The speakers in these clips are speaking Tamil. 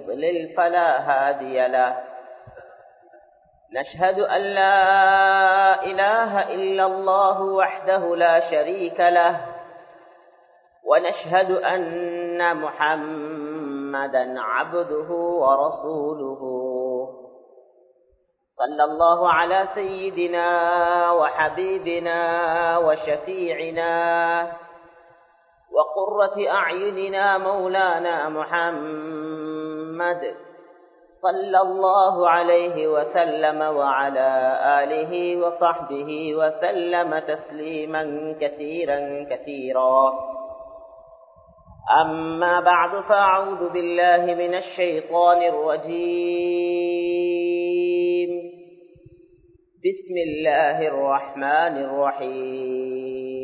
يضلل فلا هادي له نشهد أن لا إله إلا الله وحده لا شريك له. ونشهد أن محمدا عبده ورسوله. صلى الله على سيدنا وحبيبنا وشفيعنا وقرة أعيننا مولانا محمد صلى الله عليه وسلم وعلى آله وصحبه وسلم تسليما كثيرا كثيرا. أما بعد فأعوذ بالله من الشيطان الرجيم. بسم الله الرحمن الرحيم.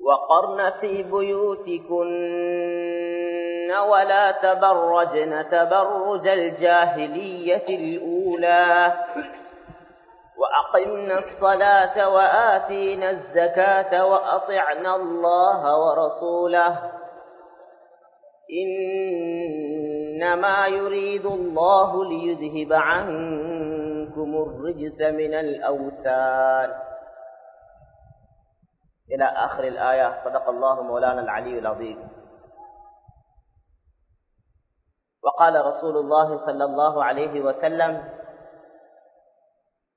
وقرن في بيوتكن ولا تبرجن تبرج الجاهلية الأولى وأقمنا الصلاة وآتينا الزكاة وأطعنا الله ورسوله إنما يريد الله ليذهب عنكم الرجس من الأوثان إلى آخر الآية صدق الله مولانا العلي العظيم وقال رسول الله صلى الله عليه وسلم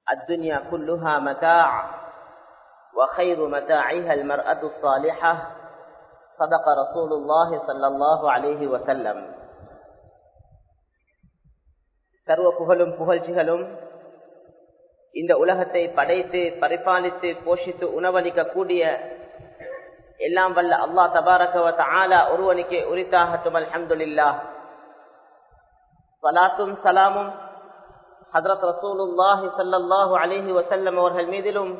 الدنيا كلها متاع وخير متاعها المرأة الصالحة صدق رسول الله صلى الله عليه وسلم சர்வ புகழும் புகழ்ச்சிகளும் இந்த உலகத்தை படைத்து பரிபாலித்து போஷித்து உணவளிக்கக்கூடிய எல்லாம் வல்ல அல்லா தபாரகவத் ஆலா ஒருவனுக்கு உரித்தாகட்டும் அல்ஹம்துலில்லா சலாத்தும் சலாமும் ஹதரத் ரசூலுல்லாஹி சல்லாஹூ அலிஹி வசல்லம் அவர்கள் மீதிலும்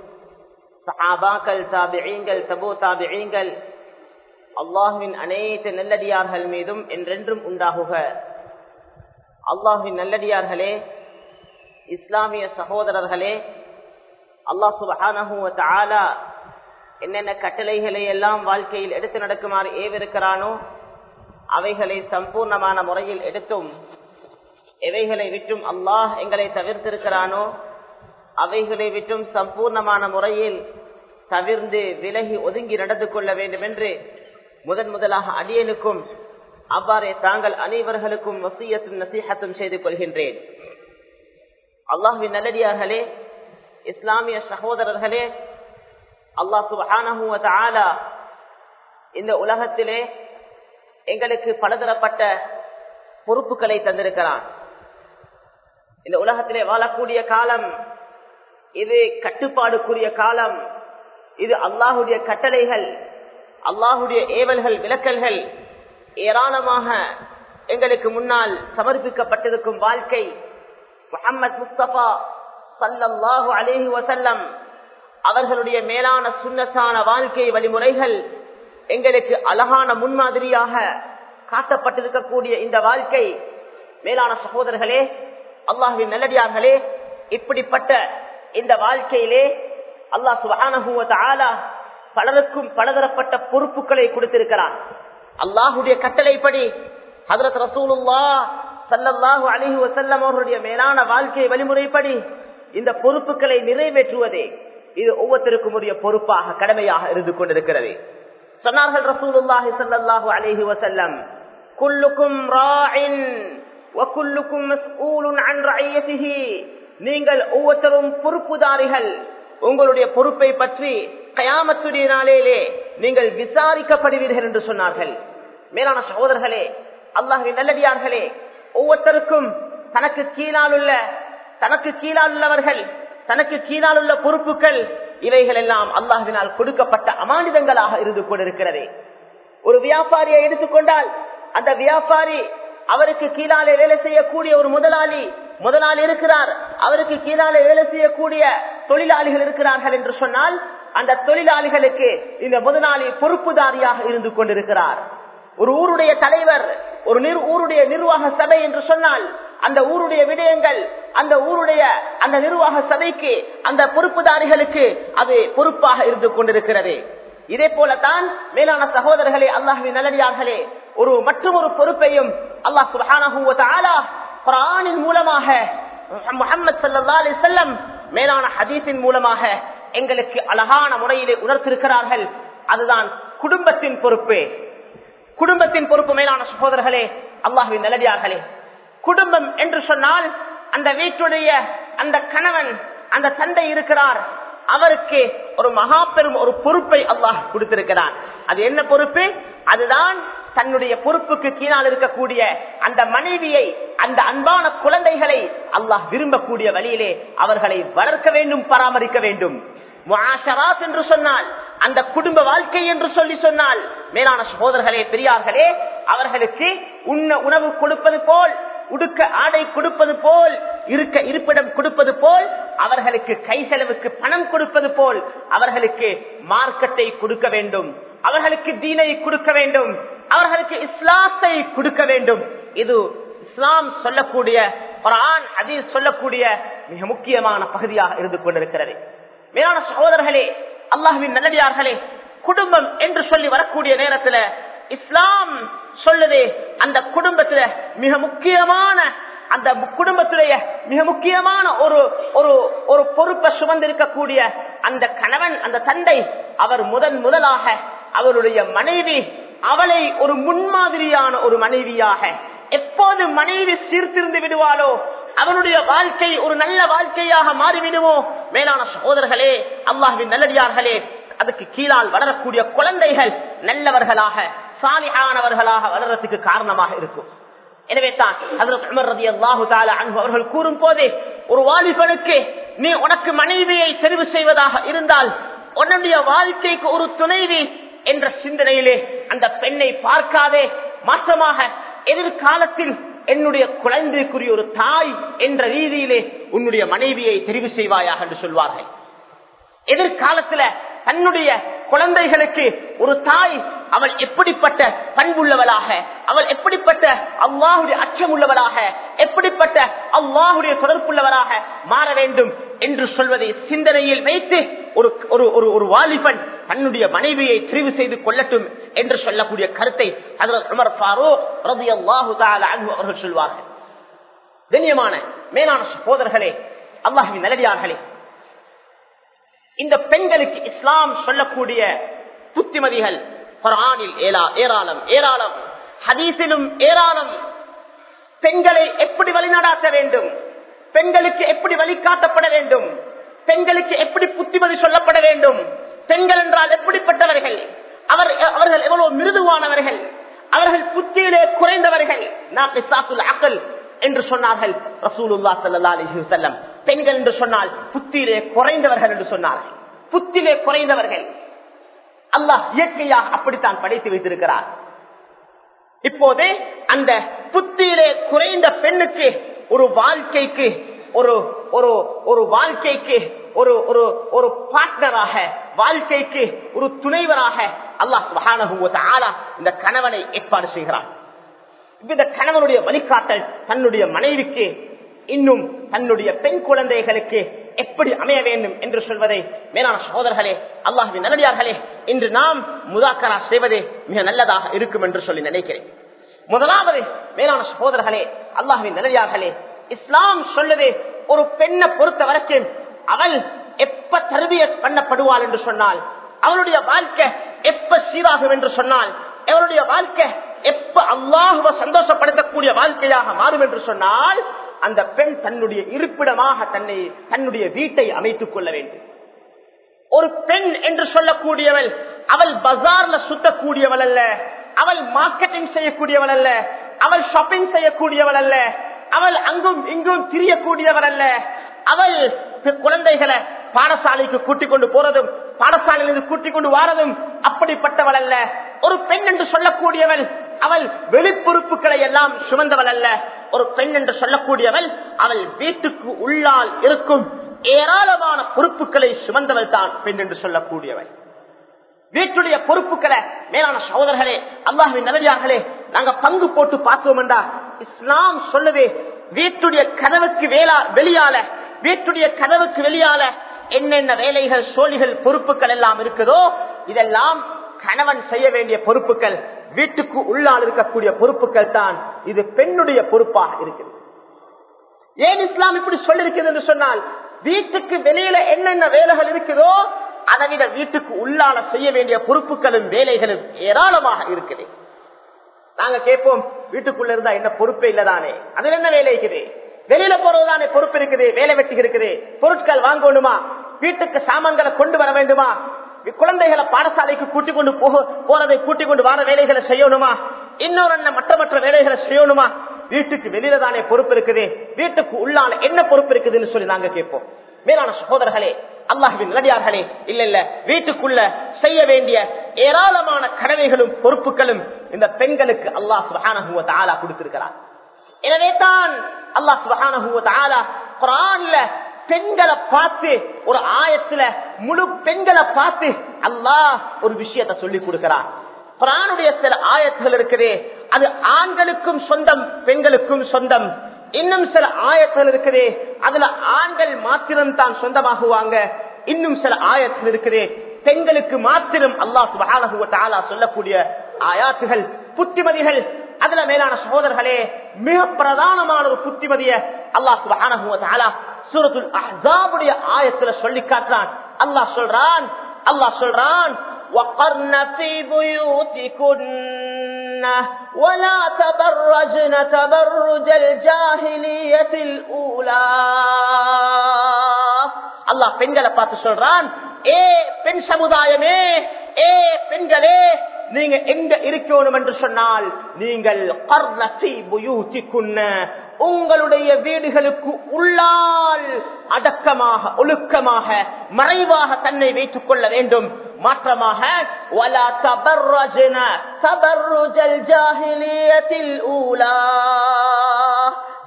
சஹாபாக்கள் தாபியங்கள் தபோ தாபியங்கள் அல்லாஹுவின் அனைத்து நல்லடியார்கள் மீதும் என்றென்றும் உண்டாகுக. அல்லாஹுவின் நல்லடியார்களே இஸ்லாமிய சகோதரர்களே அல்லாஹ் சுபஹானஹூ என்னென்ன கட்டளைகளை எல்லாம் வாழ்க்கையில் எடுத்து நடக்குமாறு ஏவிருக்கிறானோ அவைகளை சம்பூர்ணமான முறையில் எடுத்தும் எவைகளை விட்டும் அல்லாஹ் எங்களை தவிர்த்திருக்கிறானோ அவைகளை விட்டும் சம்பூர்ணமான முறையில் தவிர்ந்து விலகி ஒதுங்கி நடந்து கொள்ள வேண்டும் என்று முதன் முதலாக அடியனுக்கும் அவ்வாறே தாங்கள் அனைவர்களுக்கும் வசியத்தும் நசீகத்தும் செய்து கொள்கின்றேன். அல்லாஹுவின் நல்லடியார்களே இஸ்லாமிய சகோதரர்களே அல்லாஹ் சுபானஹூ இந்த உலகத்திலே எங்களுக்கு பலதரப்பட்ட பொறுப்புகளை தந்திருக்கிறான். இந்த உலகத்திலே வாழக்கூடிய காலம் இது கட்டுப்பாடுக்குரிய காலம் இது அல்லாஹுடைய கட்டளைகள் அல்லாஹுடைய ஏவல்கள் விளக்கல்கள் ஏராளமாக எங்களுக்கு முன்னால் சமர்ப்பிக்கப்பட்டிருக்கும் வாழ்க்கை. முகமது முஸ்தபா சல்லாஹு அலேஹி வசல்லம் அவர்களுடைய மேலான சுண்ணத்தான வாழ்க்கை வழிமுறைகள் எங்களுக்கு அழகான முன்மாதிரியாக காட்டப்பட்டிருக்கக்கூடிய இந்த வாழ்க்கை. மேலான சகோதரர்களே அல்லாஹுவின் நல்லடியார்களே இப்படிப்பட்ட இந்த வாழ்க்கையிலே அல்லாஹ் சுபானஹூவ பலருக்கும் பலதரப்பட்ட பொறுப்புகளை கொடுத்திருக்கிறார் அல்லாஹுடைய கட்டளைப்படி ஹதரத் ரசூலுல்லா சல்லல்லாஹு அலிஹி வசல்லம் அவர்களுடைய மேலான வாழ்க்கை வழிமுறைப்படி இந்த பொறுப்புகளை நிறைவேற்றுவதே இது ஒவ்வொருத்தருக்கும் உரிய பொறுப்பாக கடமையாக இருந்து கொண்டிருக்கிறது. சொன்னார்கள் ரசூலுல்லாஹி சல்லல்லாஹு அலிஹி வசல்லம் குல்லுக்கும் ராயின் வக்குல்லுக்கும் மஸ்ஊலுன் அன் ரஐயதிஹி நீங்கள் ஒவ்வொருத்தரும் பொறுப்புதாரிகள். உங்களுடைய பொறுப்பை பற்றி கயாமத்துடைய நாளிலே நீங்கள் விசாரிக்கப்படுவீர்கள் என்று சொன்னார்கள். மேலான சகோதரர்களே அல்லாஹின் நல்லடியார்களே ஒவ்வொருத்தருக்கும் தனக்கு கீழால் உள்ள தனக்கு கீழால் உள்ளவர்கள் தனக்கு கீழால் உள்ள பொறுப்புகள் இவைகள் எல்லாம் அல்லாஹினால் கொடுக்கப்பட்ட அமானிதங்களாக இருந்து கொண்டிருக்கிறது. ஒரு வியாபாரியை எடுத்துக்கொண்டால் அந்த வியாபாரி அவருக்கு கீழாலே வேலை செய்யக்கூடிய ஒரு முதலாளி முதலாளி இருக்கிறார். அவருக்கு கீழாலே வேலை செய்யக்கூடிய தொழிலாளிகள் இருக்கிறார்கள் என்று சொன்னால் அந்த தொழிலாளிகளுக்கு இந்த முதலாளி பொறுப்புதாரியாக இருந்து கொண்டிருக்கிறார். ஒரு ஊருடைய தலைவர் ஒரு ஊருடைய நிர்வாக சபை என்று சொன்னால் அந்த ஊருடைய விடயங்கள் அந்த ஊருடைய அந்த நிர்வாக சபைக்கு அந்த பொறுப்புதாரிகளுக்கு அது பொறுப்பாக இருந்து கொண்டிருக்கிறது. இதே போலத்தான் மேலான சகோதரர்களே அல்லாஹின் நல்லடியார்களே ஒரு மற்றும் ஒரு பொறுப்பையும் அல்லாஹ் சுபானின் மூலமாக முகமது சல்லா அலி செல்லம் மேலான ஹதீஸின் மூலமாக எங்களுக்கு அழகான முறையிலே உணர்த்திருக்கிறார்கள். அதுதான் குடும்பத்தின் பொறுப்பு. குடும்பத்தின் பொறுப்பு மேலான சகோதரர்களே அல்லாஹுவின் நிலவியார்களே குடும்பம் என்று சொன்னால் அந்த வீட்டுடைய அந்த கணவன் அந்த தந்தை இருக்கிறார். அவருக்கு ஒரு மகா பெரும் ஒரு பொறுப்பை அல்லாஹ் கொடுத்திருக்கிறார் அது என்ன பொறுப்பு? அதுதான் தன்னுடைய பொறுப்புக்கு கீழால் இருக்கக்கூடிய அந்த மனைவியை அந்த அன்பான குழந்தைகளை அல்லாஹ் விரும்பக்கூடிய வழியிலே அவர்களை வளர்க்க வேண்டும் பராமரிக்க வேண்டும். என்று சொன்னால் அந்த குடும்ப வாழ்க்கை என்று சொல்லி சொன்னால் மேலான சகோதரர்களே பெரியார்களே அவர்களுக்கு உண்ண உணவு கொடுப்பது போல் உடுக்க ஆடை கொடுப்பது போல் இருக்க இருப்பிடம் கொடுப்பது போல் அவர்களுக்கு கை செலவுக்கு பணம் கொடுப்பது போல் அவர்களுக்கு மார்க்கத்தை கொடுக்க வேண்டும். அவர்களுக்கு தீனை கொடுக்க வேண்டும். அவர்களுக்கு இஸ்லாத்தை கொடுக்க வேண்டும். இது இஸ்லாம் சொல்லக்கூடிய குரான் அதில் சொல்லக்கூடிய மிக முக்கியமான பகுதியாக இருந்து கொண்டிருக்கிறது. மேலான சகோதரர்களே அல்லாஹுவின் நல்லடியார்களே குடும்பம் என்று சொல்லி வரக்கூடிய நேரத்துல இஸ்லாம் சொல்லுது அந்த குடும்பத்துல மிக முக்கியமான அந்த குடும்பத்துடைய மிக முக்கியமான ஒரு ஒரு ஒரு பொறுப்பை சுமந்திருக்கக்கூடிய அந்த கணவன் அந்த தந்தை அவர் முதன் முதலாக அவருடைய மனைவி அவளை ஒரு முன்மாதிரியான ஒரு மனைவியாக எப்போது மனைவி சீர்திருந்து விடுவாளோ அவனுடைய வாழ்க்கை ஒரு நல்ல வாழ்க்கையாக மாறிவிடுமோ? மேலான சகோதரர்களே அல்லாஹின் நல்லடியார்களே அதுக்கு கீழால் வளரக்கூடிய குழந்தைகள் நல்லவர்களாக சாலியானவர்களாக வளர்றதுக்கு காரணமாக இருக்கும். எனவே தான் அவர்கள் கூறும் போதே ஒரு வாலிபனுக்கு நீ உனக்கு மனைவியை தெரிவு செய்வதாக இருந்தால் உன்னுடைய வாழ்க்கைக்கு ஒரு துணைவி என்ற சிந்தனையிலே அந்த பெண்ணை பார்க்காதே. மாற்றமாக எதிர்காலத்தில் என்னுடைய குழந்தைக்குரிய ஒரு தாய் என்ற ரீதியிலே உன்னுடைய மனைவியை தெரிவு செய்வாயாக என்று சொல்வார்கள். எதிர்காலத்துல தன்னுடைய குழந்தைகளுக்கு ஒரு தாய் அவள் எப்படிப்பட்ட பண்புள்ளவளாக அவள் எப்படிப்பட்ட அவ்வாவுடைய அச்சம் உள்ளவளாக எப்படிப்பட்ட அவ்வாவுடைய தொடர்புள்ளவளாக மாற வேண்டும் என்று சொல்வதை சிந்தனையில் வைத்து ஒரு ஒரு ஒரு ஒரு வாலிபன் தன்னுடைய மனைவியை தெரிவு செய்து கொள்ளட்டும் என்று சொல்லக்கூடிய கருத்தை உமர் ஃபாரூக் ரலியல்லாஹு அவர்கள் சொல்வார்கள். கண்ணியமான மேலான சகோதரர்களே அல்லாஹ்வின் நல்லடியார்களே இந்த பெண்களுக்கு இஸ்லாம் சொல்லக்கூடிய புத்திமதிகள் குரானில் ஏராளம் ஏராளம். ஹதீசிலும் ஏராளம். பெண்களை எப்படி வழிநடாத்த வேண்டும்? பெண்களுக்கு எப்படி வழிகாட்டப்பட வேண்டும்? பெண்களுக்கு எப்படி புத்திமதி சொல்லப்பட வேண்டும்? பெண்கள் என்றால் எப்படிப்பட்டவர்கள்? அவர் அவர்கள் எவ்வளவு மிருதுவானவர்கள்? அவர்கள் புத்தியிலே குறைந்தவர்கள். நாம் அக்கல் என்று சொன்னார்கள் ரசூலுல்லா சல்லா அலி செல்லம் பெண்கள் என்று சொன்னால் புத்தியிலே குறைந்தவர்கள் என்று சொன்னார்கள். புத்திலே குறைந்தவர்கள். அல்லாஹ் இயற்கையாக அப்படித்தான் படைத்து வைத்திருக்கிறார். இப்போது அந்த புத்தியிலே குறைந்த பெண்ணுக்கு ஒரு வாழ்க்கைக்கு ஒரு ஒரு ஒரு வாழ்க்கைக்கு ஒரு ஒரு ஒரு பார்ட்னராக வாழ்க்கைக்கு ஒரு துணைவராக அல்லாஹ் மகானகுவ இந்த கணவனை ஏற்பாடு செய்கிறார் இந்த கணவனுடைய வழிகாட்டல் தன்னுடைய மனைவிக்கு இன்னும் தன்னுடைய பெண் குழந்தைகளுக்கு எப்படி அமைய வேண்டும் என்று சொல்வதை மேலான சகோதரர்களே அல்லாஹின் நல்லடியார்களே இன்று நாம் முதாக்கரா செய்வதே மிக நல்லதாக இருக்கும் என்று சொல்லி நினைக்கிறேன். முதலாவது மேலான சகோதரர்களே அல்லாஹின் நல்லடியார்களே இஸ்லாம் சொல்லுது ஒரு பெண்ணை பொறுத்த வரைக்கும் அவள் எப்ப தருவிய பண்ணப்படுவாள் என்று சொன்னால் அவளுடைய வாழ்க்கை எப்ப சீராகும் என்று சொன்னால் அவளுடைய வாழ்க்கை எப்ப அல்லாஹுவ சந்தோஷப்படுத்தக்கூடிய வாழ்க்கையாக மாறும் என்று சொன்னால் அந்த பெண் தன்னுடைய இருப்பிடமாக தன்னை தன்னுடைய வீட்டை அமைத்துக் கொள்ள வேண்டும். ஒரு பெண் என்று சொல்லக்கூடியவள் அவள் பஜார்ல சுத்தக்கூடியவள் அல்ல அவள் மார்க்கெட்டிங் செய்யக்கூடியவள் அல்ல அவள் ஷாப்பிங் செய்யக்கூடியவள் அல்ல அவள் அங்கும் இங்கும் திரியக்கூடியவள் அல்ல அவள் குழந்தைகளை பாடசாலைக்கு கூட்டிக் கொண்டு போறதும் பாடசாலையிலிருந்து கூட்டிக் கொண்டு வாரதும் அப்படிப்பட்டவள் அல்ல. ஒரு பெண் என்று சொல்லக்கூடியவள் அவள் வெளிப்பொறுப்புகளை எல்லாம் சுமந்தவள் அல்ல. ஒரு பெண் என்று சொல்லக்கூடியவள் அவள் வீட்டுக்கு உள்ளால் இருக்கும் ஏராளமான பொறுப்புகளை சுமந்தவள் தான் பெண் என்று சொல்லக்கூடியவள். வீட்டுடைய பொறுப்புகளை மேலான சகோதரர்களே அல்லாஹின் நல்லடியார்களே நாங்க பங்கு போட்டு பார்த்தோம் என்றா இஸ்லாம் சொல்லுது வீட்டுடைய கதவுக்கு வேளா வெளியால வீட்டுடைய கதவுக்கு வெளியால என்னென்ன வேலைகள் சோழிகள் பொறுப்புகள் எல்லாம் இருக்குதோ இதெல்லாம் கணவன் செய்ய வேண்டிய பொறுப்புகள் வீட்டுக்கு உள்ளால் இருக்கக்கூடிய பொறுப்புகள் தான் இது பெண்ணுடைய பொறுப்பாக இருக்குது ஏன் இஸ்லாம் இப்படி சொல்லிருக்கிறது என்று சொன்னால் வீட்டுக்கு வெளியில என்னென்ன வேலைகள் இருக்குதோ அதை விட வீட்டுக்கு உள்ளால செய்ய வேண்டிய பொறுப்புகளும் வேலைகளும் ஏராளமாக இருக்குது. நாங்க கேட்போம் வீட்டுக்குள்ள இருந்தா என்ன பொறுப்பே இல்லதானே? அதுல என்ன வேலை இருக்குது? வெளியில போறதுதானே பொறுப்பு இருக்குது வேலை வெட்டி இருக்குது பொருட்கள் வாங்கணுமா? வீட்டுக்கு சாமான்களை கொண்டு வர வேண்டுமா? குழந்தைகளை பாடசாலைக்கு கூட்டிக் கொண்டு போக போறதை கூட்டிக் கொண்டு வர வேலைகளை செய்யணுமா? இன்னொரு அண்ணன் மற்ற மற்ற வேலைகளை செய்யணுமா? வீட்டுக்கு வெளியில தானே பொறுப்பு இருக்குது. வீட்டுக்கு உள்ளால என்ன பொறுப்பு இருக்குதுன்னு சொல்லி நாங்க கேட்போம். மேலான சகோதரர்களே அல்லாஹின் நல்லடியார்களே இல்ல இல்ல வீட்டுக்குள்ள செய்ய வேண்டிய ஏராளமான கடமைகளும் பொறுப்புகளும் இந்த பெண்களுக்கு அல்லாஹ் சுபஹானஹுவ தாலா கொடுத்திருக்கிறார். எனவே தான் அல்லாஹ் சுபஹானஹுவ தாலா குரான்ல பெண்களை பார்த்து ஒரு ஆயத்துல முழு பெண்களை பார்த்து அல்லாஹ் ஒரு விஷயத்தை சொல்லி கொடுக்கிறார். குரானுடைய சில ஆயத்துகள் இருக்குது. அது ஆண்களுக்கும் சொந்தம் பெண்களுக்கும் சொந்தம். இன்னும் சில ஆயத்துகள் இருக்குது. அதுல ஆண்கள் மாத்திரம் தான் சொந்தமாகுவாங்க. இன்னும் சில ஆயத்துகள் இருக்குது. பெண்களுக்கு மாத்திரம் அல்லாஹ் சுபஹானஹு சொல்லக்கூடிய ஆயாத்துகள் புத்திமதிகள் அதுல மேலான சகோதரர்களே மிக பிரதானமான ஒரு புத்திமதிய அல்லாஹ் சுபஹானஹு வ தஆலா சூரத்துல் அஹ்ஸாபுடைய ஆயத்துல சொல்லி காட்டுறான் அல்லாஹ் சொல்றான் அல்லாஹ் சொல்றான் وقرن في بيوتكن ولا تبرجن تبرج الجاهلية الأولى அல்லாஹ் பெண்களை பார்த்து சொல்றான் ஏ பெண் சமுதாயமே ஏ பெண்களே நீங்க எங்க இருக்கணும் என்று சொன்னால் நீங்கள் உங்களுடைய வீடுகளுக்கு உள்ளால் அடக்கமாக ஒழுக்கமாக மறைவாக தன்னை வைத்துக் கொள்ள வேண்டும். மாற்றமாக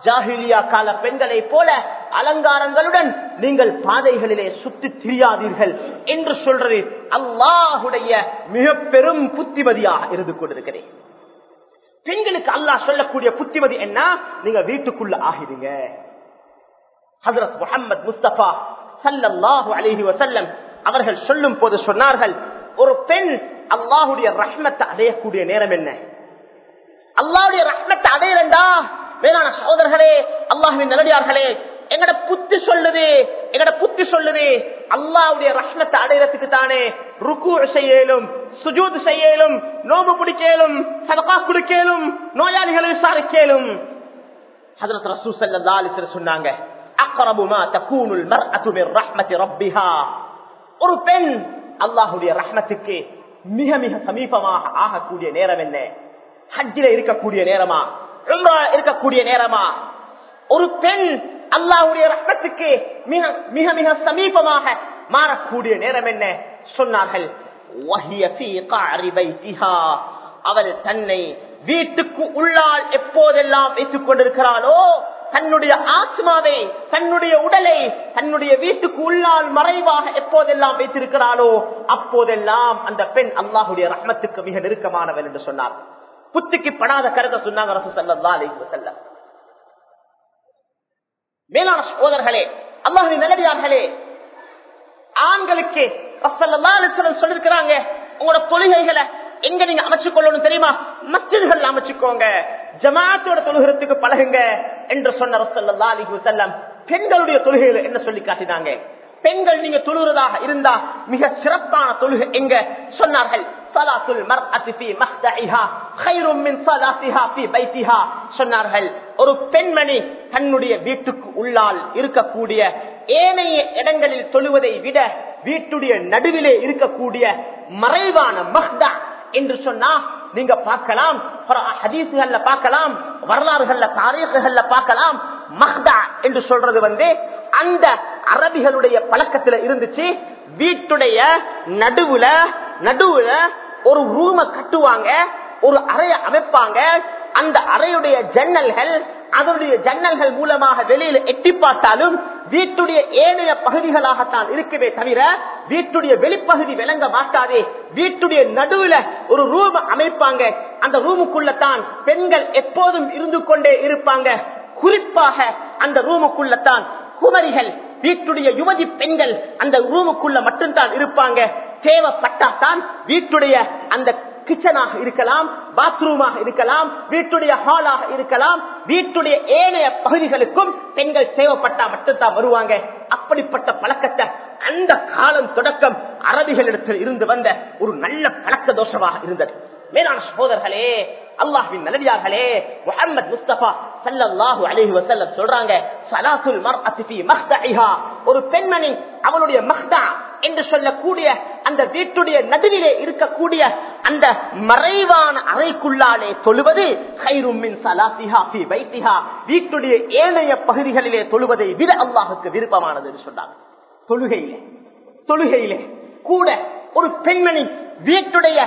ஜாகிலியா கால பெண்களை போல அலங்காரங்களுடன் நீங்கள் பாதைகளிலே சுத்தி திரியாதீர்கள் என்று சொல்றது அல்லாஹுடைய மிக பெரும் புத்திமதியாக இருந்து கொண்டிருக்கிறேன். பெண்களுக்கு அல்லாஹ் சொல்லக்கூடிய புத்திமதி என்ன? நீங்க வீட்டுக்குள்ள ஆகிடுங்க. ஹசரத் முகமது முஸ்தபா சல்லாஹு அலஹி வசல்லம் அவர்கள் சொல்லும் போது சொன்னார்கள் ஒரு பெண் அல்லாஹுடைய ரஷ்மத்தை அடையக்கூடிய நேரம் என்ன? அல்லாவுடைய ரஷ்மத்தை அடையலண்டா? மேலான சகோதரர்களே அல்லாஹுவின் நல்லடியார்களே எங்கட புத்தி சொல்லுது எங்கட புத்தி சொல்லுது அல்லாவுடைய ரஷ்மத்தை அடையறதுக்கு தானே ருக்கு செய்யலும் சுஜூத் செய்யலும் நோம்பு பிடிக்கலும் சதகா குடிக்கலும் நோயாளிகளை விசாரிக்கலும். ஹதரத் ரசூ ஸல்லல்லாஹு அலைஹி சொன்னாங்க அக்கரபுமா தக்கூனுல் மர் மர்அத்து மின் ரஹ்மத்தி ரப்பிஹா. ஒரு பெண் அல்லாஹுடைய ரஹ்மத்துக்கு மிக மிக சமீபமாக ஆகக்கூடிய நேரம் என்ன? ஹஜ்ஜில இருக்கக்கூடிய நேரமா? இருக்கக்கூடிய நேரமா? ஒரு பெண் அல்லாவுடைய ரத்தத்துக்கு மிக மிக மிக சமீபமாக மாறக்கூடிய நேரம் என்ன? சொன்னார்கள் அவள் தன்னை வீட்டுக்கு உள்ளால் எப்போதெல்லாம் வைத்துக் கொண்டிருக்கிறாளோ தன்னுடைய ஆத்மாவை தன்னுடைய உடலை தன்னுடைய வீட்டுக்கு உள்ளால் மறைவாக எப்போதெல்லாம் வைத்திருக்கிறாளோ அப்போதெல்லாம் அந்த பெண் அல்லாஹுடைய ரஹ்மத்துக்கு மிக நெருக்கமானவள் என்று சொன்னார். புத்திக்கு படாத கருத்தை சொன்னாங்க ரசூ ஸல்லல்லாஹு அலைஹி செல்லம் மேலான சகோதரர்களே அல்லாஹுவின் நல்லடியார்களே ஆண்களுக்கு சொல்லிருக்கிறாங்க உங்களோட தொழுகைகளை எங்க நீங்க அமைச்சு கொள்ளணும் தெரியுமா? மஸ்ஜிதுகள் அமைச்சுக்கோங்க ஜமாத்தோட தொழுகிறதுக்கு பழகுங்க என்று சொன்ன ரசல்லா அலிஹி செல்லம் பெண்களுடைய தொழுகையில என்ன சொல்லி காட்டினாங்க? பெண்கள் நீங்க தொழுகிறதாக இருந்தா மிக சிறப்பான தொழுகை எங்க? சொன்னார்கள். சொன்னார்கள் ஒரு பெண்மணி தன்னுடைய வீட்டுக்கு உள்ளால் இருக்கக்கூடிய ஏனைய இடங்களில் தொழுவதை விட வீட்டுடைய நடுவிலே இருக்கக்கூடிய மறைவான மஹ்தா என்று சொன்னா நீங்க பார்க்கலாம் ஹதீசுகள்ல பார்க்கலாம் வரலாறுகள்ல தாரீசுகள்ல பார்க்கலாம் மஹ்தா என்று சொல்றது வந்து அந்த அரபிகளுடைய பழக்கத்துல இருந்துச்சு வீட்டுடைய நடுவுல நடுவுல ஒரு ரூம கட்டுவாங்க ஒரு அறைய அமைப்பாங்க. அந்த அறையுடைய ஜன்னல்கள் அதனுடைய ஜன்னல்கள் மூலமாக வெளியில எட்டி பார்த்தாலும் வீட்டுடைய ஏனைய பகுதிகளாகத்தான் இருக்கவே தவிர வீட்டுடைய வெளிப்பகுதி விளங்க மாட்டாதே. வீட்டுடைய நடுவுல ஒரு ரூம் அமைப்பாங்க. அந்த ரூமுக்குள்ளத்தான் பெண்கள் எப்போதும் இருந்து கொண்டே இருப்பாங்க. குறிப்பாக அந்த ரூமுக்குள்ளத்தான் குமரிகள் வீட்டுடைய யுவதி பெண்கள் அந்த ரூமுக்குள்ள மட்டும்தான் இருப்பாங்க. தேவைப்பட்டால்தான் வீட்டுடைய அந்த கிச்சனாக இருக்கலாம் பாத்ரூமாக இருக்கலாம் வீட்டுடைய ஹாலாக இருக்கலாம் வீட்டுடைய ஏனைய பகுதிகளுக்கும் பெண்கள் தேவைப்பட்டா மட்டும்தான் வருவாங்க. அப்படிப்பட்ட பழக்கத்தை அந்த காலம் தொடக்கம் அரபிகளிடத்தில் இருந்து வந்த ஒரு நல்ல பழக்க தோஷமாக இருந்தது. மேலான சகோதரர்களே அல்லாஹின் நல்லடியார்களே முகமது முஸ்தபா சல்லல்லாஹு அலைஹி வஸல்லம் சொல்றாங்க ஸலாத்துல் மர்அத்தி ஃபீ மக்தஇஹா ஒரு பெண்மணி அவளுடைய மக்தா என்று சொல்லக்கூடிய அந்த வீட்டுடைய நடுவிலே இருக்கக்கூடிய அந்த மறைவான அறைக்குள்ளாலே தொழுவது கைரும் சலாத்திஹா ஃபீ பைத்திஹா. வீட்டுடைய ஏனைய பகுதிகளிலே தொழுவதை விட அல்லாஹுக்கு விருப்பமானது என்று சொன்னாங்க தொழுகையிலே தொழுகையிலே கூட ஒரு பெண்மணி வீட்டுடைய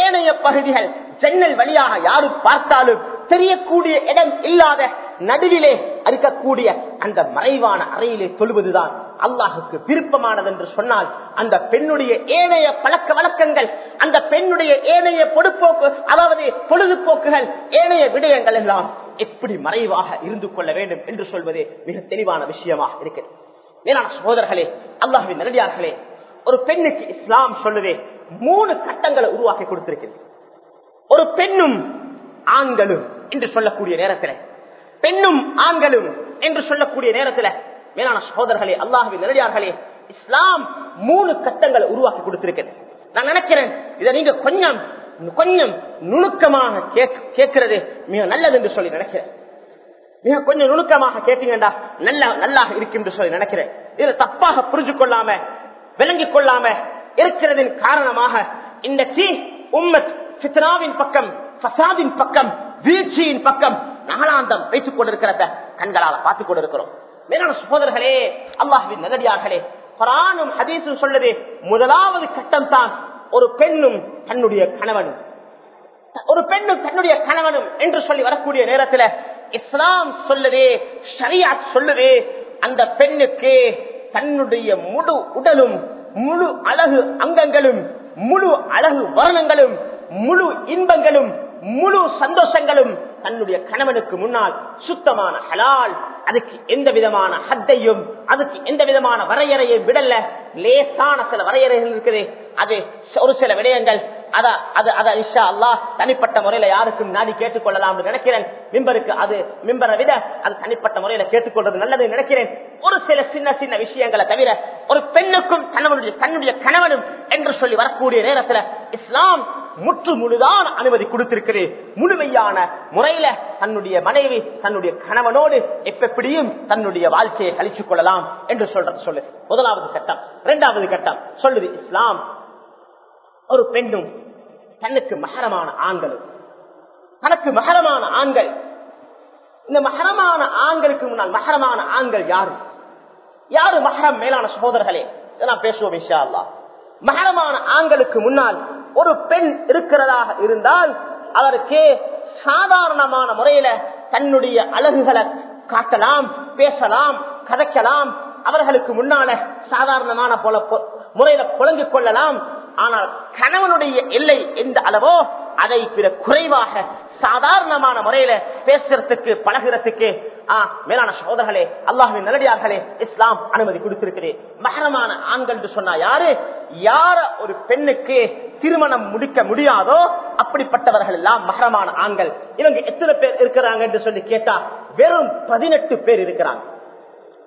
ஏனைய பகுதிகள் ஜன்னல் வழியாக யாரு பார்த்தாலும் தெரியக்கூடிய இடம் இல்லாத நடுவிலே இருக்கக்கூடிய அந்த மறைவான அறையிலே தொழுவதுதான் அல்லாஹுக்கு விருப்பமானது என்று சொன்னால் அந்த பெண்ணுடைய ஏனைய பழக்க வழக்கங்கள் அந்த பெண்ணுடைய ஏனைய பொடுப்போக்கு அதாவது பொழுதுபோக்குகள் ஏனைய விடயங்கள் எல்லாம் எப்படி மறைவாக இருந்து கொள்ள வேண்டும் என்று சொல்வது மிக தெளிவான விஷயமாக இருக்கிறது. மேலான சகோதரர்களே அல்லாஹுவின் நல்லடியார்களே ஒரு பெண்ணுக்கு இஸ்லாம் சொல்லுவேன் மூணு கட்டங்களை உருவாக்கி கொடுத்திருக்கிறது. ஒரு பெண்ணும் ஆண்களும் என்று சொல்லக்கூடிய நேரத்தில் பெண்ணும் ஆண்களும் என்று சொல்லக்கூடிய நேரத்தில் மேலான சகோதரர்களே அல்லாஹின் நிலையார்களே இஸ்லாம் மூணு கட்டங்களை உருவாக்கி கொடுத்திருக்கிறது. நான் நினைக்கிறேன் இதை நீங்க கொஞ்சம் கொஞ்சம் நுணுக்கமாக கேட்கிறது மிக நல்லது என்று சொல்லி நினைக்கிறேன். மிக கொஞ்சம் நுணுக்கமாக கேட்டீங்கடா நல்லா நல்லா இருக்கும் என்று சொல்லி நினைக்கிறேன். இதுல தப்பாக புரிஞ்சு கொள்ளாம விளங்கிக் கொள்ளாம இருக்கிறதின் காரணமாக இந்த தீ உம்மத் சித்னாவின் பக்கம் பசாதின் பக்கம் வீழ்ச்சியின் பக்கம் நாளாந்தம் வைத்துக் கொண்டிருக்கிறத கண்களால் பார்த்துக் கொண்டிருக்கிறோம். மேலான சகோதரர்களே அல்லாஹுவின் நகடியார்களே பரானும் ஹதீசும் சொல்லுது முதலாவது கட்டம் தான் ஒரு பெண்ணும் தன்னுடைய கணவனும். ஒரு பெண்ணும் தன்னுடைய கணவனும் என்று சொல்லி வரக்கூடிய நேரத்தில் இஸ்லாம் சொல்லுதே சரியா சொல்லுதே அந்த பெண்ணுக்கு தன்னுடைய முழு உடலும் முழு அழகு அங்கங்களும் முழு அழகு வர்ணங்களும் முழு இன்பங்களும் முழு சந்தோஷங்களும் தன்னுடைய கணவனுக்கு முன்னால் சுத்தமான ஹலால் அதுக்கு எந்த விதமான ஹத்தையும் அதுக்கு எந்த விதமான வரையறையும் விடல. லேசான சில வரையறைகள் இருக்குது. அது ஒரு சில விடயங்கள் அத அத இஷா அல்லாஹ் தனிப்பட்ட முறையில யாருக்கும் நாடி கேட்டுக்கொள்ளலாம் நினைக்கிறேன். மிம்பருக்கு அது மிம்பரை விட அது தனிப்பட்ட முறையில கேட்டுக்கொள்றது நல்லது நினைக்கிறேன். ஒரு சில சின்ன சின்ன விஷயங்களை தவிர ஒரு பெண்ணுக்கும் தன்னுடைய தன்னுடைய கணவனும் என்று சொல்லி வரக்கூடிய நேரத்துல இஸ்லாம் முற்று முழுதான அனுமதி கொடுத்திருக்கிறது. முழுமையான முறையில தன்னுடைய மனைவி தன்னுடைய கணவனோடு எப்படியும் தன்னுடைய வாழ்க்கையை கழிச்சுக் கொள்ளலாம் என்று சொல்றது சொல்லு முதலாவது கட்டம். இரண்டாவது கட்டம் சொல்லுது இஸ்லாம். ஒரு பெண்ணும் தனக்கு மகரமான ஆண்களும் தனக்கு மகரமான ஆண்கள். இந்த மகரமான ஆண்களுக்கு முன்னால் மகரமான ஆண்கள் யாரு? யாரு மகரம் மேலான சகோதரர்களே? நான் பேசுவோம் இஷா அல்லா மகரமான ஆண்களுக்கு முன்னால் ஒரு பெண் இருக்கிறதாக இருந்தால் அவருக்கு சாதாரணமான முறையில தன்னுடைய அழகுகளை காட்டலாம் பேசலாம் கதைக்கலாம். அவர்களுக்கு முன்னால சாதாரணமான போல முறையில புழங்கிக் கொள்ளலாம். ஆனால் கணவனுடைய எல்லை எந்த அளவோ அதை பிற குறைவாக சாதாரணமான முறையில பேசுறதுக்கு பழகிறதுக்கு மேலான சோதர்களே அல்லாஹின் நல்லடியார்களே இஸ்லாம் அனுமதி கொடுத்திருக்கிறேன் மகரமான ஆண்கள் சொன்னா யாரு? யார ஒரு பெண்ணுக்கு திருமணம் முடிக்க முடியாதோ அப்படிப்பட்டவர்கள் எல்லாம் மகரமான ஆண்கள். இவங்க எத்தனை பேர் இருக்கிறாங்க என்று சொல்லி கேட்டா வெறும் பதினெட்டு பேர் இருக்கிறாங்க.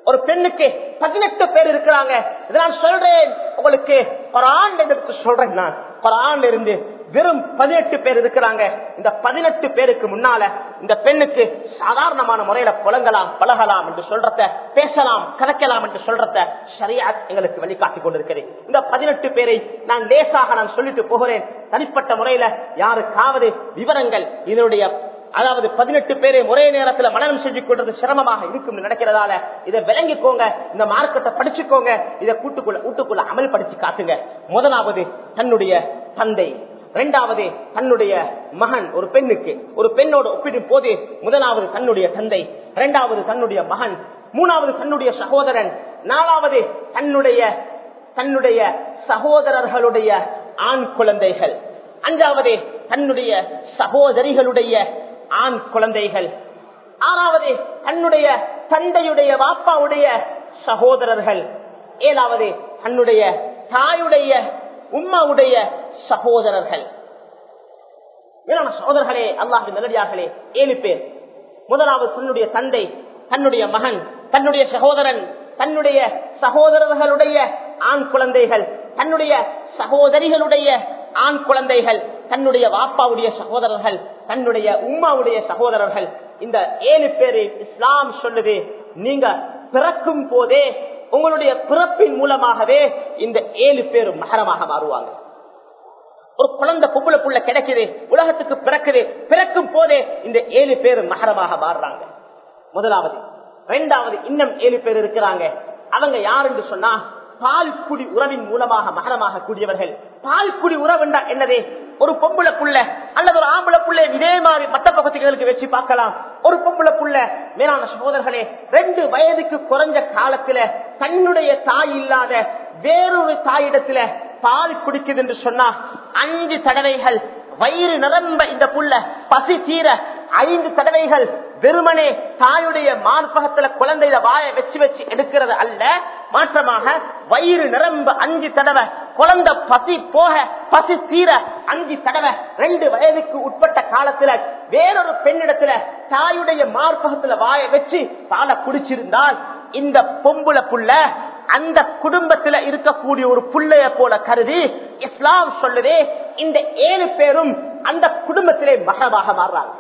ஒரு பெண்ணுக்கு பதினெட்டு பேர் இருக்கிறாங்க. இதெல்லாம் சொல்றேன். உங்களுக்கு ஒரு ஆண்டு எடுத்து சொல்றேன் நான். ஒரு ஆண்டு இருந்து வெறும் பதினெட்டு பேர் இருக்கிறாங்க. இந்த பதினெட்டு பேருக்கு முன்னால இந்த பெண்ணுக்கு சாதாரணமான முறையில புலங்கலாம் பழகலாம் என்று சொல்றத பேசலாம் கலக்கலாம் என்று சொல்றத சரியா எங்களுக்கு வழிகாட்டி கொண்டிருக்கிறேன் இந்த பதினெட்டு பேரை நான் லேசாக நான் சொல்லிட்டு போகிறேன். தனிப்பட்ட முறையில யாருக்காவது விவரங்கள் இதனுடைய அதாவது பதினெட்டு பேரை ஒரே நேரத்தில் மனநம் செஞ்சு கொள்றது சிரமமாக இருக்கும் நினைக்கிறதால இதை விளங்கிக்கோங்க இந்த மார்க்கத்தை படிச்சுக்கோங்க இதை கூட்டுக்குள்ள வீட்டுக்குள்ள அமல்படுத்தி காட்டுங்க. முதலாவது தன்னுடைய தந்தை இரண்டாவது தன்னுடைய மகன் ஒரு பெண்ணுக்கு. ஒரு பெண்ணோடு ஒப்பிடும் போது முதலாவது தன்னுடைய தந்தை இரண்டாவது தன்னுடைய மகன் மூணாவது தன்னுடைய சகோதரன் நாலாவது தன்னுடைய தன்னுடைய சகோதரர்களுடைய ஆண் குழந்தைகள் அஞ்சாவது தன்னுடைய சகோதரிகளுடைய ஆண் குழந்தைகள். ஆறாவது தன்னுடைய தந்தையுடைய வாப்பாவுடைய சகோதரர்கள். ஏழாவது தன்னுடைய தாயுடைய உம்மாவுடைய சகோதரர்கள். சகோதரர்களே அல்லாஹின் நல்லடியார்களே ஏழு பேர். முதலாவது தன்னுடைய தந்தை தன்னுடைய மகன் தன்னுடைய சகோதரன் தன்னுடைய சகோதரர்களுடைய ஆண் குழந்தைகள் தன்னுடைய சகோதரிகளுடைய ஆண் குழந்தைகள் தன்னுடைய வாப்பாவுடைய சகோதரர்கள் தன்னுடைய உம்மாவுடைய சகோதரர்கள். இந்த ஏழு பேரு இஸ்லாம் சொல்லுது நீங்க பிறக்கும் போதே உங்களுடைய பிறப்பின் மூலமாகவே இந்த ஏழு பேரும் மகரமாக மாறுவாங்க. ஒரு குழந்தை பொம்பளை புள்ள கிடைக்குது உலகத்துக்கு பிறக்குது பிறக்கும் போதே இந்த ஏழு பேர் மகரமாக மாறுறாங்க. முதலாவது. இரண்டாவது இன்னும் ஏழு பேர் இருக்கிறாங்க. அவங்க யாருன்னு சொன்னா சொன்னா பால்குடி உறவின் மூலமாக மகரமாக கூடியவர்கள். பால்குடி உறவு என்னதே? ஒரு பொம்பளை புள்ள அல்லது ஒரு ஆம்பளை புள்ள இதே மாதிரி மற்ற பகுதிகளுக்கு வச்சு பார்க்கலாம். ஒரு பொம்பளை புள்ள மேலான சகோதரர்களே ரெண்டு வயதுக்கு குறைஞ்ச காலத்துல தன்னுடைய தாய் இல்லாத வேறொரு தாயிடத்துல பால் குடிக்குது என்று சொன்னா அஞ்சு தடவைகள் வயிறு நிரம்ப இந்த புள்ள பசி தீர ஐந்து தடவைகள் வெறுமனே தாயுடைய மார்பகத்துல குழந்தைய வாய வச்சு வச்சு எடுக்கிறது அல்ல. மாற்றமாக வயிறு நிரம்ப அஞ்சு தடவை குழந்தை பசி போக பசி தீர அஞ்சு தடவை ரெண்டு வயதுக்கு உட்பட்ட காலத்துல வேறொரு பெண்ணிடத்துல தாயுடைய மார்பகத்துல வாய வச்சு பாலை குடிச்சிருந்தால் இந்த பொம்புல புள்ள அந்த குடும்பத்துல இருக்கக்கூடிய ஒரு புள்ளைய போல கருதி இஸ்லாம் சொல்லுதே இந்த ஏழு பேரும் அந்த குடும்பத்திலே மகமாக மாறுறாங்க.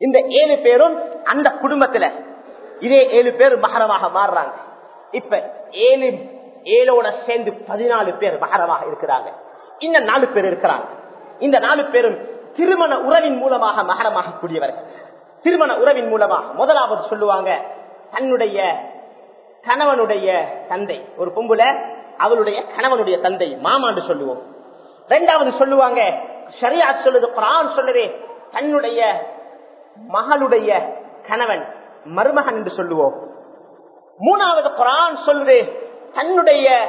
இந்த ஏழு பேரும் அந்த குடும்பத்துல இதே ஏழு பேர் மகரமாக மாறுறாங்க. இப்ப ஏழு ஏழோட சேர்ந்து பதினாலு பேர் மகரமாக இருக்கிறாங்க. இந்த நாலு பேர் இருக்கிறாங்க. இந்த நாலு பேரும் திருமண உறவின் மூலமாக மகரமாக கூடியவர்கள் திருமண உறவின் மூலமாக முதலாவது சொல்லுவாங்க தன்னுடைய கணவனுடைய தந்தை. ஒரு பொம்புல அவளுடைய கணவனுடைய தந்தை மாமாண்டு சொல்லுவோம். ரெண்டாவது சொல்லுவாங்க சரியா சொல்லுது குரான் சொல்லுதே தன்னுடைய மகளுடைய கணவன். மருமகன் என்று சொல்லுவோம். மூணாவது குரான் சொல்லுது தன்னுடைய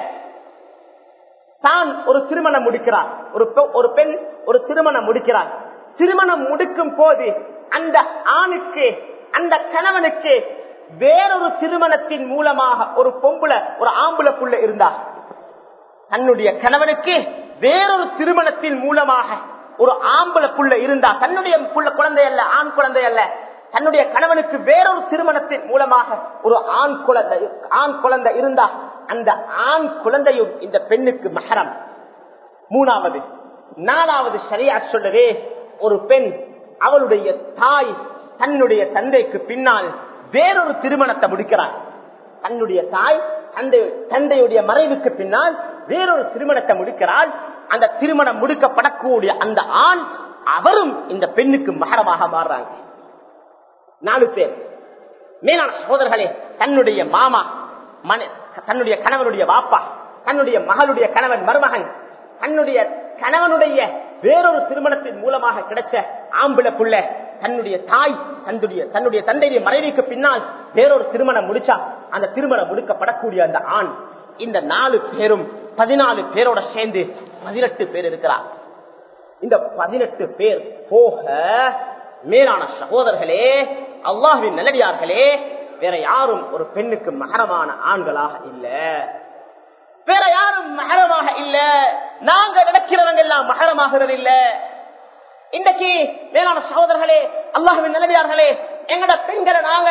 தான் ஒரு திருமணம் முடிக்கிறார். ஒரு ஒரு பெண் ஒரு திருமணம் முடிக்கிறார். திருமணம் முடிக்கும் போது அந்த ஆணுக்கு அந்த கணவனுக்கு வேறொரு திருமணத்தின் மூலமாக ஒரு பொம்புல ஒரு ஆம்புலக்குள்ள இருந்தார் இருந்தா தன்னுடைய கணவனுக்கு வேறொரு திருமணத்தின் மூலமாக ஒரு ஆம்பளை புள்ள இருந்தா தன்னுடைய புள்ள குழந்தை அல்ல ஆண் குழந்தை அல்ல தன்னுடைய கணவனுக்கு வேறொரு திருமணத்தின் மூலமாக ஒரு ஆண் குழந்தை ஆண் குழந்தை இருந்தா அந்த ஆண் குழந்தையும் இந்த பெண்ணுக்கு மகரம் மூணாவது நாலாவது சரியா சொல்லவே ஒரு பெண் அவளுடைய தாய் தன்னுடைய தந்தைக்கு பின்னால் வேறொரு திருமணத்தை முடிக்கிறார். தன்னுடைய தாய் தந்தை தந்தையுடைய மறைவுக்கு பின்னால் வேறொரு திருமணத்தை முடிக்கிறாள். அந்த திருமணம் முடிக்கப்படக்கூடிய அந்த ஆண் அவரும் இந்த பெண்ணுக்கு மகரமாக மாறுறாங்க. நாலு பேர். மேலான சகோதரர்களே தன்னுடைய மாமா தன்னுடைய கணவனுடைய வாப்பா தன்னுடைய மகளுடைய கணவன் மருமகன் தன்னுடைய கணவனுடைய வேறொரு திருமணத்தின் மூலமாக கிடைச்ச ஆம்பிள புள்ள தன்னுடைய தாய் தன்னுடைய தன்னுடைய தந்தையுடைய மறைவிக்கு பின்னால் வேறொரு திருமணம் முடிச்சா அந்த திருமணம் முடிக்கப்படக்கூடிய அந்த ஆண் இந்த நாலு பேரும் பதினாலு பேரோட சேர்ந்து பதினெட்டு பேர் இருக்கிறார். இந்த பதினெட்டு பேர் போக மேலான சகோதரர்களே அல்லாஹின் நல்லடியார்களே வேற யாரும் ஒரு பெண்ணுக்கு மகரமான ஆண்களாக இல்ல. வேற யாரும் மகரமாக இல்ல. நாங்க நடக்கிறவங்க எல்லாம் மகரமாகிறது இல்ல இன்றைக்கு மேலான சகோதரர்களே அல்லாஹின் நல்லடியார்களே எங்கட பெண்களை நாங்க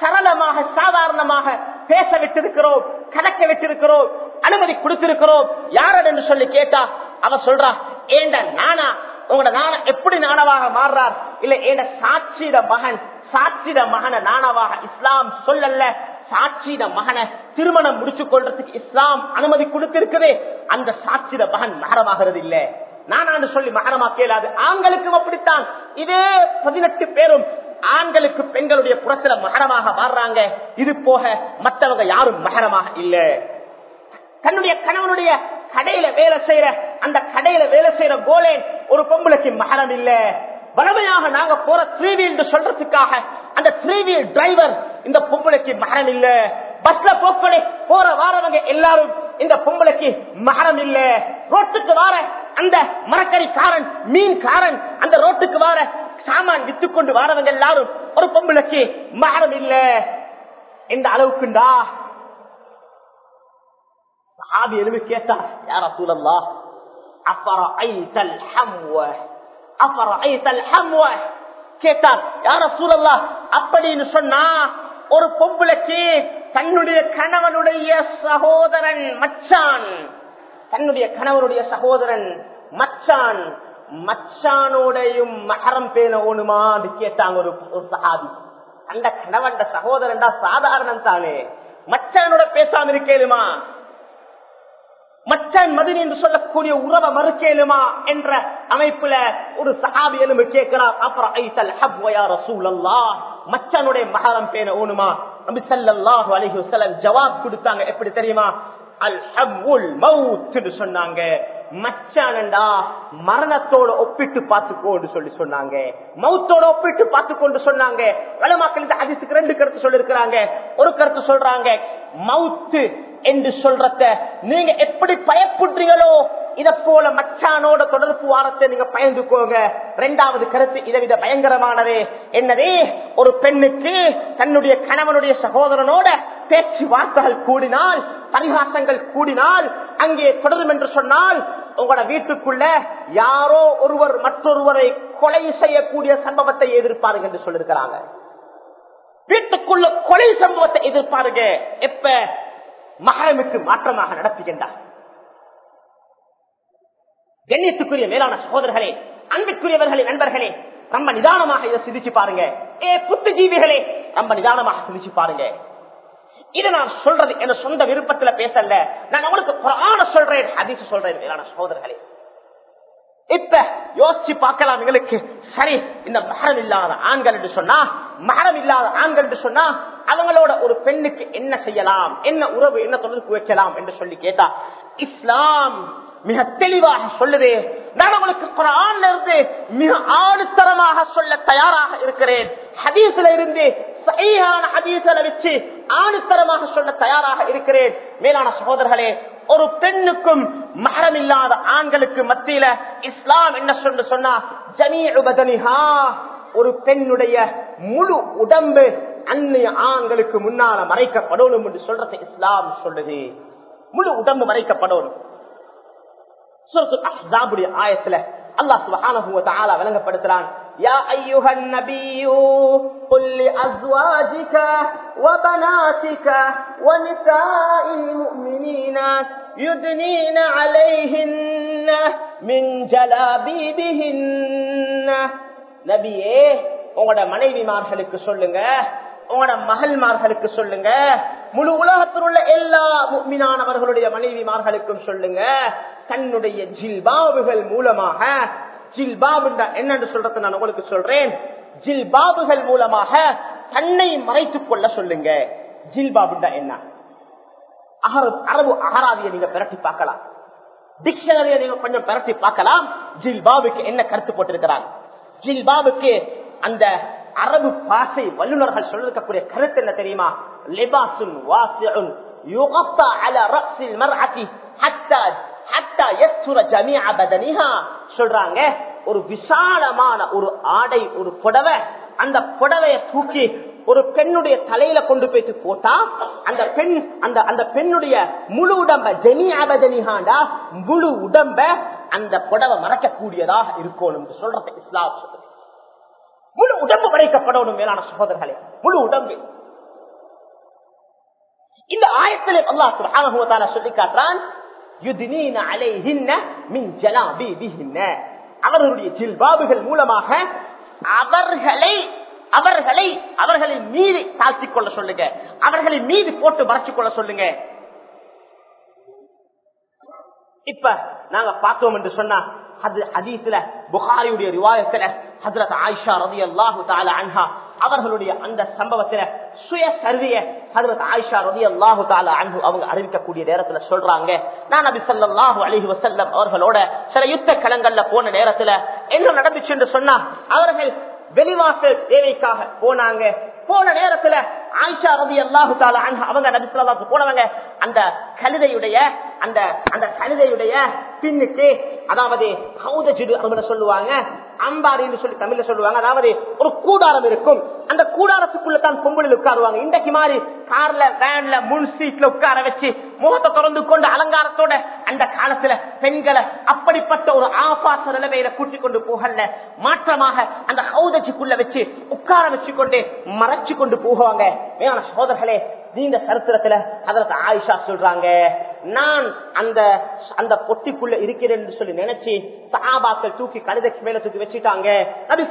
சரளமாக சாதாரணமாக பேச விட்டிருக்கிறோம் கடக்க விட்டிருக்கிறோம் அனுமதி கொடுத்திருக்கிறோம். யாரன் என்று சொல்லி கேட்டா அவ சொல்றா ஏண்ட நானா? உங்களோட நானா எப்படி நாணவாக மாறுறார்? இல்ல ஏண்ட சாட்சிட மகன் சாட்சிட மகனை நானவாக இஸ்லாம் சொல்லல சாட்சிட மகனை திருமணம் முடிச்சு கொள்றதுக்கு இஸ்லாம் அனுமதி கொடுத்திருக்குதே. அந்த சாட்சிட மகன் மகரமாகிறது இல்ல நானான்னு சொல்லி மகரமா கேளாது. ஆண்களுக்கும் அப்படித்தான். இதே பதினெட்டு பேரும் ஆண்களுக்கு பெண்களுடைய புறத்துல மகரமாக மாறுறாங்க. இது போக மற்றவங்க யாரும் மகரமாக இல்ல. தன்னுடைய கணவனுடைய கடையில வேலை செய்யற அந்த கடையில வேலை செய்யற கோலேன் ஒரு பொம்பளைக்கு மகரம் இல்லை. வளமையாக நாங்க போற த்ரீ வீல் சொல்றதுக்காக அந்த த்ரீ வீல் டிரைவர் இந்த பொம்பளைக்கு மகரம் இல்ல. பஸ்ல போக்கடை போற வாரவங்க எல்லாரும் இந்த பொம்பளைக்கு மகரம் இல்ல. ரோட்டுக்கு வார அந்த மரக்கறிக்காரன் மீன்காரன் அந்த ரோட்டுக்கு வார சாமான் வித்து கொண்டு வாரவங்க எல்லாரும் ஒரு பொம்பளைக்கு மகரம் இல்ல. இந்த அளவுக்குண்டா? சஹாபி எழுவி கேட்டா யார சூழல்லா அப்பறம் ஐ தல் ஹம்வ? கேட்டார் யார சூழல்லா அப்படின்னு சொன்னா ஒரு பொம்பளைக்கு தன்னுடைய கணவனுடைய சகோதரன் மச்சான் தன்னுடைய கணவனுடைய சகோதரன் மச்சான் மச்சானோடையும் மகரம் பேணணுமா கேட்டாங்க ஒரு ஒரு சஹாபி. அந்த கணவன் சகோதரன் சாதாரணம் தானே. மச்சானோட பேசாம இருக்கேலுமா மச்சான் மதினி என்று சொல்லக்கூடிய உறவை மறுக்கேலுமா என்ற அமைப்புல ஒரு சஹாபி எலும்பு கேட்கிறார். அப்புறம் ஐசல் ஹப்வயா ரசூலல்லா மச்சானுடைய மகரம் பேர ஓணுமா? நபி ஸல்லல்லாஹு அலைஹி வஸல்லம் ஜவாப் கொடுத்தாங்க. எப்படி தெரியுமா? அல் ஹம்வுல் மவுத் சொன்னாங்க. மச்சானண்டா மரணத்தோட ஒப்பிட்டு பார்த்துக்கோன்னு சொல்லி சொன்னாங்க. மவுத்தோட ஒப்பிட்டு பார்த்துக்கொண்டு சொன்னாங்க. வளமாக்கள் இந்த அதிசுக்கு ரெண்டு கருத்து சொல்லிருக்கிறாங்க ஒரு கருத்து சொல்றாங்க மவுத்து என்று சொல்றத நீங்க எப்படி பயப்படுறீங்களோ இத போல மச்சானோட தொடர்பு வாரத்தை நீங்க பயந்துக்கோங்க. இரண்டாவது கருத்து இதை வித பயங்கரமானது என்னதே ஒரு பெண்ணுக்கு தன்னுடைய கணவனுடைய சகோதரனோட பேச்சு வார்த்தைகள் கூடினால் பரிகாசங்கள் கூடினால் அங்கே தொடரும் என்று சொன்னால் உங்களோட வீட்டுக்குள்ள யாரோ ஒருவர் மற்றொருவரை கொலை செய்யக்கூடிய சம்பவத்தை எதிர்ப்பாருங்க என்று சொல்லிருக்கிறாங்க வீட்டுக்குள்ள கொலை சம்பவத்தை எதிர்ப்பாருங்க. எப்ப? மகரமுக்கு மாற்றமாக நடத்துகின்றார். கண்ணியத்துக்குரிய மேலான சகோதரர்களே அன்பிற்குரியவர்களே நண்பர்களே ரொம்ப நிதானமாக இதை சிந்திச்சு பாருங்க. ஏ புத்துஜீவிகளே ரொம்ப நிதானமாக சிந்திச்சு பாருங்க. இதை நான் சொல்றது என் சொந்த விருப்பத்துல பேசல. நான் உங்களுக்கு குரான சொல்றேன் ஹதீஸ் சொல்றேன் மேலான சகோதரர்களே. இப்ப யோசிச்சு பார்க்கலாம் எங்களுக்கு. சரி இந்த மகரம் இல்லாத ஆண்கள் என்று சொன்னா மகரம் இல்லாத ஆண்கள் என்று சொன்னா அவங்களோட ஒரு பெண்ணுக்கு என்ன செய்யலாம்? என்ன உறவு என்ன தொடர்பு வைக்கலாம் என்று சொல்லி கேட்டா இஸ்லாம் மிக தெளிவாக சொல்லுது. நான் உங்களுக்கு குரான்ல இருந்து மிக ஆளுத்தரமாக சொல்ல தயாராக இருக்கிறேன். ஹதீஸ்ல இருந்து சரியான ஹதீஸ்ல வச்சு ஆளுத்தரமாக சொல்ல தயாராக இருக்கிறேன். மேலான சகோதரர்களே ஒரு பெண்ணுக்கும் மகரம் இல்லாத ஆண்களுக்கு மத்தியில இஸ்லாம் என்ன சொல்லு சொன்னா ஜனீபதனிஹா ஒரு பெண்ணுடைய முழு உடம்பு அந்நிய ஆண்களுக்கு முன்னால மறைக்கப்படணும் என்று சொல்றது இஸ்லாம் சொல்லுது. முழு உடம்பு மறைக்கப்படணும். ஆயத்துல அல்லாஹ் சுப்ஹானஹு வ தஆலா விளங்கப்படுத்துறான். யா அய்யுஹன் நபியு قل لأزواجك وبناتك ونساء المؤمنين يدنين عليهن من جلابيبهن நபியே உங்களோட மனைவிமார்களுக்கு சொல்லுங்க உங்களோட மகள்மார்களுக்கு சொல்லுங்க முழு உலகத்தில் உள்ள எல்லா மீனானவர்களுடைய மனைவிமார்களுக்கும் சொல்லுங்க தன்னுடைய ஜில்பாபுகள் மூலமாக ஜில்பாபு என்னன்னு சொல்றது நான் உங்களுக்கு சொல்றேன். ஜில்பாபுகள் மூலமாக தன்னை மறைத்துக் கொள்ள சொல்லுங்க. ஜில்பாபுண்டா என்ன? அரபு அகராதியை நீங்க பிரட்டி பார்க்கலாம். டிக்ஷனரியை நீங்க கொஞ்சம் பிரட்டி பார்க்கலாம். ஜில்பாபுக்கு என்ன கருத்து போட்டிருக்கிறாங்க ஜில்பாபுக்கு அந்த அரபு பாசை வல்லுநர்கள் சொல்லிருக்கக்கூடிய கருத்து என்ன தெரியுமா? லிபாசுன் வாசிஉன் யுகத்தா அல ரக்ஸில் மர்அதி ஹத்தா சொல்றாங்க ஒரு விசாலமான ஒரு ஆடை ஒரு புடவை அந்த புடவைய தூக்கி ஒரு பெண்ணுடைய தலையில கொண்டு போயிட்டு போட்டா அந்த பெண் அந்த அந்த பெண்ணுடைய முழு உடம்ப ஜெனி அபஜனிஹாண்டா முழு உடம்ப அந்த புடவை மறக்கக்கூடியதாக இருக்கணும் சொல்றது இஸ்லாம் சொல்றது முழு உடம்பு மறைக்கப்படணும் மேலான சகோதரர்களே. முழு உடம்பு. இந்த ஆயத்திலே அல்லாஹ் சொல்லி காட்டுறான் அவர்களுடைய ஜில்பாபுகள் மூலமாக அவர்களை அவர்களை அவர்களின் மீது தாழ்த்திக் கொள்ள சொல்லுங்க. அவர்களின் மீது போட்டு மறைச்சு கொள்ள சொல்லுங்க. இப்ப நாங்க பார்த்தோம் என்று சொன்னா அது ஹதீஸ்ல புகாரியுடைய ரிவாயத்துல ஹசரத் ஆயிஷா ரதி அல்லாஹு தாலா அன்ஹா அவர்களுடைய அந்த சம்பவத்துல சுய சர்விய ஹசரத் ஆயிஷா ரதி அல்லாஹு தாலா அன்ஹு அவங்க அறிவிக்கக்கூடிய நேரத்துல சொல்றாங்க. நான் நபி ஸல்லல்லாஹு அலிஹி வசல்லம் அவர்களோட சில யுத்த களங்கள்ல போன நேரத்துல என்ன நடந்துச்சு என்று சொன்னா அவர்கள் வெளிவாசல் தேவைக்காக போனாங்க. போன நேரத்துல ஆயிஷா ரவி அல்லாஹு அவங்க நபிசுலாவுக்கு போனவங்க அந்த கழுதையுடைய அந்த அந்த கழுதையுடைய பின்னுக்கு அதாவது ஹவுதஜிடு அவங்க சொல்லுவாங்க அம்பாரின்னு சொல்லி தமிழ்ல சொல்லுவாங்க. அதாவது ஒரு கூடாரம் இருக்கும். அந்த கூடாரத்துக்குள்ள தான் பொம்பளில் உட்காருவாங்க. இன்றைக்கு மாதிரி கார்ல வேன்ல முன் சீட்ல உட்கார வச்சு முகத்தை திறந்து கொண்டு அலங்காரத்தோட அந்த காலத்துல பெண்களை அப்படிப்பட்ட ஒரு ஆபாச நிலைமையில கூட்டிக் கொண்டு போகல மாற்றமாக அந்த ஹவுதஜிக்குள்ள வச்சு உட்கார வச்சு கொண்டு மறைச்சு கொண்டு போகுவாங்க. சோதர்களே நீண்ட சரித்திரத்துல அதற்கு ஆயிஷா சொல்றாங்க. நான் அந்த அந்த பொட்டிக்குள்ள இருக்கிறேன் சொல்லி நினைச்சு சஹாபாக்கள் தூக்கி கழுதைக்கு மேல தூக்கி வச்சுட்டாங்க. நபி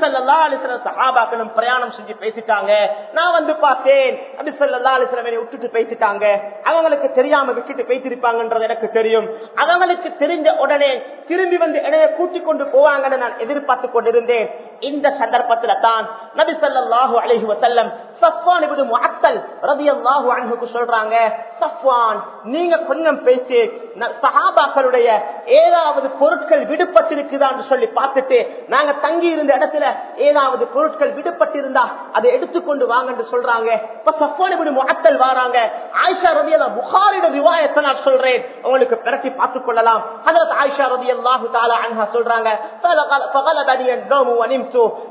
அலிசல சஹாபாக்களும் பிரயாணம் செஞ்சு பேசிட்டாங்க. நான் வந்து பார்த்தேன். நபி சொல்லா விட்டுட்டு பேசிட்டாங்க. அவங்களுக்கு தெரியாம விட்டுட்டு பேசிருப்பாங்கன்றது எனக்கு தெரியும். அவங்களுக்கு தெரிஞ்ச உடனே திரும்பி வந்து என்னைய கூட்டிக் கொண்டு போவாங்கன்னு நான் எதிர்பார்த்து கொண்டிருந்தேன். இந்த சந்தர்ப்பத்துல தான் நபி ஸல்லல்லாஹு அலைஹி வஸல்லம் சஃப்வான் இப்னு முஅத்தல் ரலியல்லாஹு அன்ஹுக்கு சொல்றாங்க சஃப்வான் நீங்க கொஞ்சம் பேசி சகாபாக்களுடைய ஏதாவது பொருட்கள் விடுபட்டிருக்குதான்னு சொல்லி பார்த்துட்டு நாங்க தங்கி இருந்த இடத்துல ஏதாவது பொருட்கள் விடுபட்டிருந்தா அதை எடுத்துக்கொண்டு வாங்கன்னு சொல்றாங்க. இப்ப சஃப்வான் இப்னு முஅத்தல் வராங்க. ஆயிஷா ரலியல்லாஹு நான் சொல்றேன். உங்களுக்கு பிரட்டி பார்த்துக் கொள்ளலாம். ஹஜரத் ஆயிஷா ரலியல்லாஹு தாலா அன்ஹா சொல்றாங்க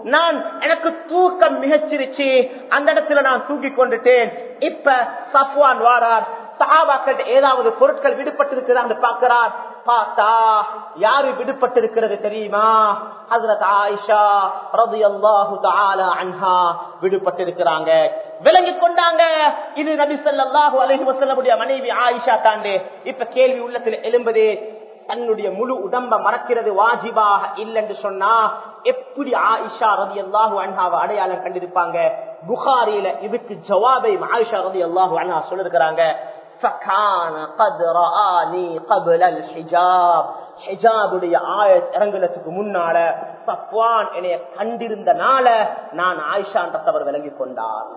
நான் எனக்கு தூக்கம் மிகச்சிருச்சு. அந்த இடத்துல நான் தூக்கி கொண்டுட்டேன். இப்ப சஃப்வான் வாரார். சகாபாக்கள் ஏதாவது பொருட்கள் விடுபட்டிருக்கிறான்னு பார்க்கிறார். பார்த்தா யாரு விடுபட்டிருக்கிறது தெரியுமா? ஹசரத் ஆயிஷா ரபி அல்லாஹு அன்ஹா விடுபட்டிருக்கிறாங்க. விளங்கி கொண்டாங்க. இது நபி சொல்லாஹு அலஹி வஸல்லமுடைய மனைவி ஆயிஷா தாண்டே. இப்ப கேள்வி உள்ளத்தில் எழும்பது தன்னுடைய முழு உடம்ப மறக்கிறது வாஜிபாக இல்லைன்னு சொன்னா எப்படி ஆயிஷா ரதி அல்லாஹு அன்ஹாவை அடையாளம் கண்டிருப்பாங்க? புகாரியில இதுக்கு ஜவாபை ஆயிஷா ரதி அல்லாஹு அன்ஹா சொல்லிருக்கிறாங்க. فَكَانَ قَدْ رَآنِي قَبْلَ الْحِجَابِ ஹிஜாபுடைய ஆயத் இறங்குலத்துக்கு முன்னால சப்வான் என்னைய கண்டிருந்தனால நான் ஆயிஷான்றவர் விளங்கி கொண்டார்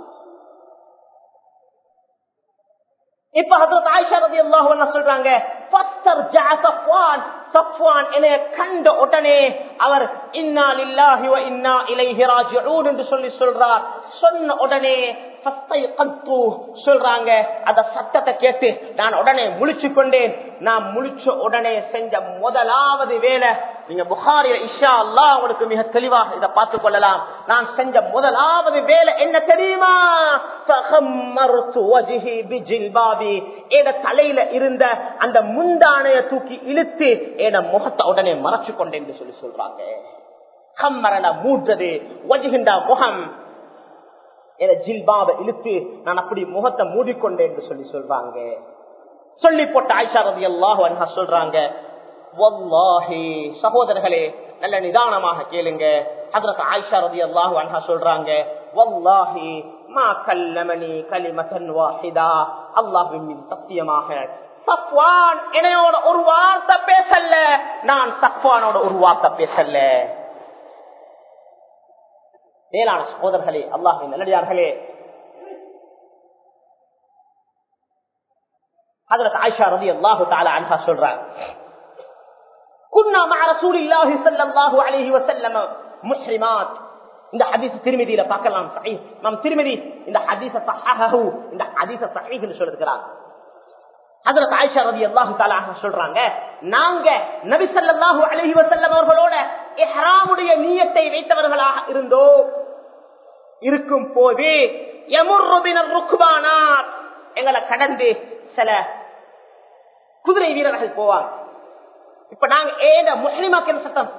இப்ப ஹசரத் ஆயிஷா ரலியல்லாஹு அன்ஹா சொல்றாங்க ஃபஸ்தர்ஜா சஃப்வான் சஃப்வான் என்னைய கண்ட உடனே அவர் இன்னா லில்லாஹி வ இன்னா இலைஹி ராஜிஊன் என்று சொல்லி சொல்றார் சொன்ன உடனே ஃபஸ்தைகந்து சொல்றாங்க. அந்த சத்தத்தை கேட்டு நான் உடனே முழிச்சு கொண்டேன். நான் முழிச்ச உடனே செஞ்ச முதலாவது வேலை நீங்க புகாரிய இஷா அல்லாஹ் உங்களுக்கு மிக தெளிவாக இதை பார்த்துக் கொள்ளலாம். நான் செஞ்ச முதலாவது வேலை என்ன தெரியுமா? ஃபகம்மர்து வஜ்ஹி தலையில இருந்த அந்த முந்தானைய தூக்கி இழுத்து என முகத்தை உடனே மறைச்சு கொண்டேன் என்று சொல்லி சொல்றாங்க. கம்மரன மூன்றது வஜுகின்ற முகம் என ஜில்பாவை இழுத்து நான் அப்படி முகத்தை மூடிக்கொண்டேன் என்று சொல்லி சொல்றாங்க சொல்லி போட்ட ஆயிஷா ரவி அல்லாஹ் அன்ஹா சொல்றாங்க சகோதரர்களே நல்ல நிதானமாக கேளுங்க. ஹஜரத் ஆயிஷா ரவி அல்லாஹ் அன்ஹா சொல்றாங்க வல்லாஹி மா கல்லமனி கலிமகன் வாஹிதா. அல்லாஹ்வின் சத்தியமாக சப்வான் என்னையோட ஒரு வார்த்தை பேசல. நான் சப்வானோட ஒரு வார்த்தை பேசல. மேலான சகோதரர்களே அல்லாஹின் நல்லடியார்களே. அதற்கு ஆயிஷா ரதி அல்லாஹு தாலா அன்பா சொல்றாங்க இந்த ஹதீஸ் திருமதியில பார்க்கலாம் நாம் திருமதி இந்த ஹதீஸ சஹஹு இந்த ஹதீஸ சஹீஹ் என்று சொல்லிருக்கிறார். ஹஜரத் ஆயிஷா ரதி அல்லாஹு தாலா சொல்றாங்க நாங்க நபி ஸல்லல்லாஹு அலைஹி வஸல்லம் அவர்களோட இஹ்ராமுடைய நியத்தை வைத்தவர்களாக இருந்தோம். இருக்கும் போது எங்களை கடந்து சில குதிரை வீரர்கள் போவாங்க. இப்ப நாங்க ஏத முஸ்லிமாக்கு என்ன சட்டம்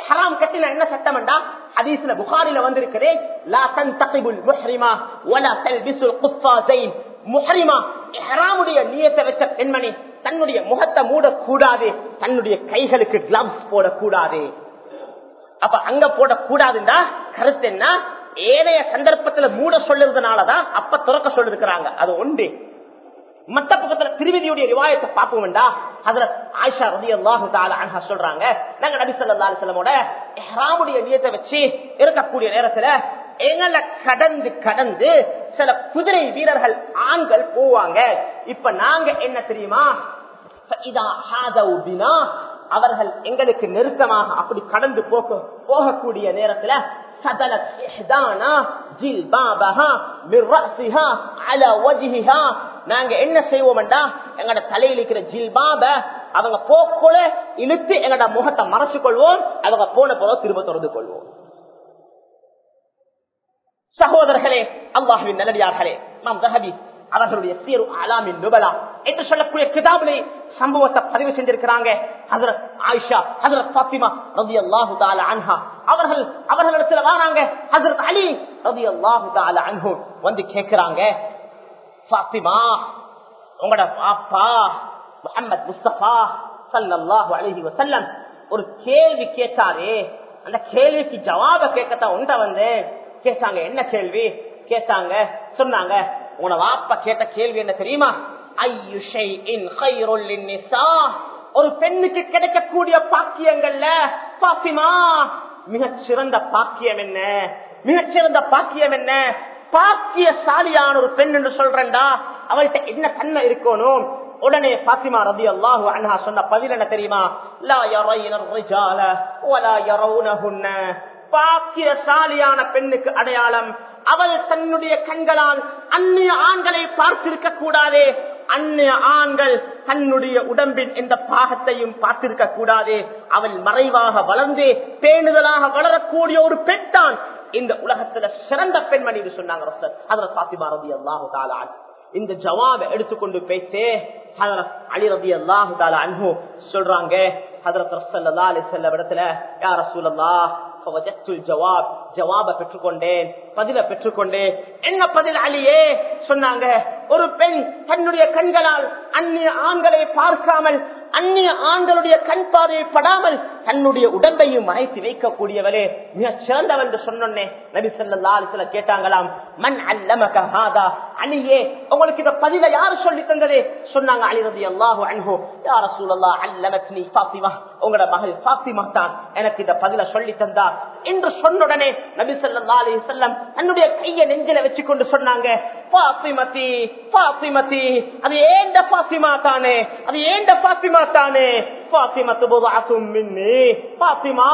எஹராம் கட்டின என்ன சட்டம்டா ஹதீஸ்ல புகாரில வந்திருக்கிறேன் லா தன்தகிபுல் முஹ்ரிமா வலா தல்பிசுல் குஃபாஸைன். முஹரிமா எஹராமுடைய நியத்தை வச்ச பெண்மணி தன்னுடைய முகத்தை மூடக்கூடாது தன்னுடைய கைகளுக்கு கிளவ்ஸ் போடக்கூடாது. அப்ப அங்க போடக்கூடாதுன்னா கருத்து என்ன? ஏனைய சந்தர்ப்பத்துல மூட சொல்லுறதுனாலதான் அப்ப துறக்க சொல்லிருக்கிறாங்க. அது ஒன்று மத்த பக்கத்துல திருவிதியுடைய ரிவாயத்தை பார்ப்போம்டா அதுல ஆயிஷா சொல்றாங்க நாங்க நபி சொல்லா அலிசலமோட ஹராமுடைய நியத்தை வச்சு இருக்கக்கூடிய நேரத்துல எங்களை கடந்து கடந்து சில குதிரை வீரர்கள் ஆண்கள் போவாங்க. இப்ப நாங்க என்ன தெரியுமா? அவர்கள் எங்களுக்கு நெருக்கமாக அப்படி கடந்து போக போகக்கூடிய நேரத்துல سدلت إحدانا جلبابها من رأسها على وجهها நாங்க என்ன செய்வோம்டா எங்கட தலையில இருக்கிற ஜில்பாப அவங்க போக்குல இழுத்து எங்கட முகத்தை மறைச்சு கொள்வோம் அவங்க போன போல திரும்ப திறந்து கொள்வோம் சகோதரர்களே அல்லாஹுவின் நல்லடியார்களே நாம் தஹபி அவர்களுடைய சீரு அலாமின் நுபலா என்று சொல்லக்கூடிய கிதாபிலே சம்பவத்தை பதிவு செஞ்சிருக்கிறாங்க. ஹசரத் ஆயிஷா ஹசரத் பாத்திமா ரதி அல்லாஹு தால அன்ஹா. அவர்கள் அவர்களிடத்துல வராங்க. ஹசரத் அலி ரதி அல்லாஹு தால அன்ஹு வந்து கேட்கிறாங்க. பாத்திமா உங்களோட பாப்பா முகமது முஸ்தபா சல்லாஹு அலஹி வசல்லம் ஒரு கேள்வி கேட்டாரே. அந்த கேள்விக்கு ஜவாப கேட்கத்தான் உண்ட வந்து? கேட்டாங்க என்ன கேள்வி? கேட்டாங்க சொன்னாங்க உன வாப்பா கேட்ட கேள்வி என்ன தெரியுமா? ஒரு பெண்ணுக்கு கிடைக்கக்கூடிய பாக்கியங்கள்ல பாத்திமா மிகச்சிறந்த பாக்கியம் என்ன? மிகச்சிறந்த பாக்கியம் என்ன? பாக்கியசாலியான ஒரு பெண் என்று சொல்றேன்டா. அவள்கிட்ட என்ன தன்மை இருக்கணும்? உடனே பாத்திமா ரபி அல்லாஹு அன்ஹா சொன்ன பதில் என்ன தெரியுமா? லா யரையினர் பாக்கியசாலியான பெண்ணுக்கு அடையாளம் அவள் தன்னுடைய கண்களால் அந்நிய ஆண்களை பார்த்திருக்க கூடாதே. அந்நிய ஆண்கள் தன்னுடைய உடம்பின் எந்த பாகத்தையும் பார்த்திருக்க கூடாதே. அவள் மறைவாக வளர்ந்து பேணுதலாக வளரக்கூடிய ஒரு பெண்தான். இந்த உலகத்துல சிறந்த பெண்மணி சொன்னாங்க அதுல பாத்திமா ரதி அல்லாஹு தாலான் இந்த ஜவாப எடுத்துக்கொண்டு பேசே அலி ரதி அல்லாஹு தாலா அன்பு சொல்றாங்க. ஹதரத் ரசல்லா அலி செல்ல இடத்துல யார சூழல்லா ஜவாப் ஜவாப பெற்றுக்கொண்டேன் பதில பெற்றுக்கொண்டேன். என்ன பதில் அலியே? சொன்னாங்க. ஒரு பெண் தன்னுடைய கண்களால் அந்நிய ஆண்களை பார்க்காமல் அந்நிய ஆண்களுடைய கண் பார்வை படாமல் தன்னுடைய உடம்பையும் மறைத்து வைக்கக்கூடியவரே மிக சிறந்தவன் என்று சொன்னோன்னே நபி சொல்லா கேட்டாங்களாம் மண் அல்லமக ஹாதா? அலியே உங்களுக்கு இந்த பதில யாரு சொல்லி தந்தது? சொன்னாங்க அலிரதி அல்லாஹு அன்ஹோ. யார சூழல்லா அல்லமத்னி பாத்திமா உங்களோட மகள் பாத்திமா தான் எனக்கு இந்த பதில சொல்லி தந்தா என்று சொன்னுடனே நபி சொல்லா அலி செல்லம் தன்னுடைய கையை நெஞ்சில வச்சு கொண்டு சொன்னாங்க பாத்திமதி பாத்திமதி அது ஏண்ட பாத்திமா தானே? அது ஏண்ட பாத்திமா தானே? பாத்திமா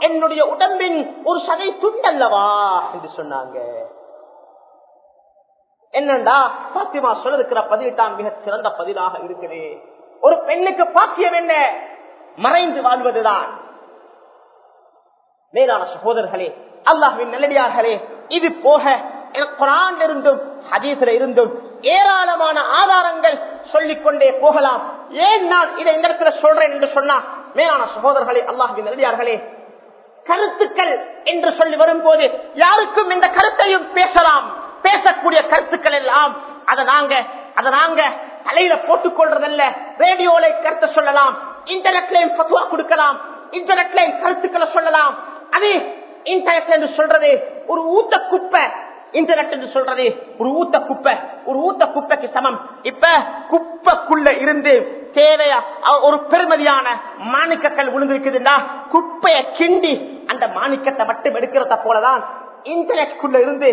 என்னுடைய உடம்பின் ஒரு சதை துண்டல்லவா? என்று சொன்னாங்க. என்னண்டா? பாத்திமா சொல்லிருக்கிற பதில் மிக சிறந்த பதிலாக இருக்குது. ஒரு பெண்ணுக்கு பாக்கியம் என்ன? மறைந்து வாழ்வதுதான். மேலான சகோதரர்களே அல்லாஹின் நல்லடியார்களே இது போக குரான் இருந்தும் ஹதீஸ்ல இருந்தும் ஏராளமான ஆதாரங்கள் சொல்லிக்கொண்டே போகலாம். ஏன் நான் இதை இந்த இடத்துல சொல்றேன் என்று சொன்னா? மேலான சகோதரர்களே அல்லாஹின் நல்லடியார்களே கருத்துக்கள் என்று சொல்லி வரும்போது யாருக்கும் இந்த கருத்தையும் பேசலாம். பேசக்கூடிய கருத்துக்கள் எல்லாம் அதை நாங்க அதை நாங்க தலையில போட்டுக் கொள்றதல்ல ரேடியோல கருத்தை சொல்லலாம். இன்டர்நெட்லயும் பத்துவா கொடுக்கலாம். இன்டர்நெட்லயும் கருத்துக்களை சொல்லலாம். அது இன்டர்நெட் என்று சொல்றது ஒரு ஊத்த குப்பை இன்டர்நெட் என்று சொல்றது ஒரு ஊத்த குப்பை ஒரு ஊத்த குப்பைக்கு சமம். இப்ப குப்பைக்குள்ள இருந்து தேவையா ஒரு பெருமதியான மாணிக்கக்கல் விழுந்திருக்குதுன்னா குப்பையை கிண்டி அந்த மாணிக்கத்தை மட்டும் எடுக்கிறத போலதான் இன்டர்நெட்குள்ள இருந்து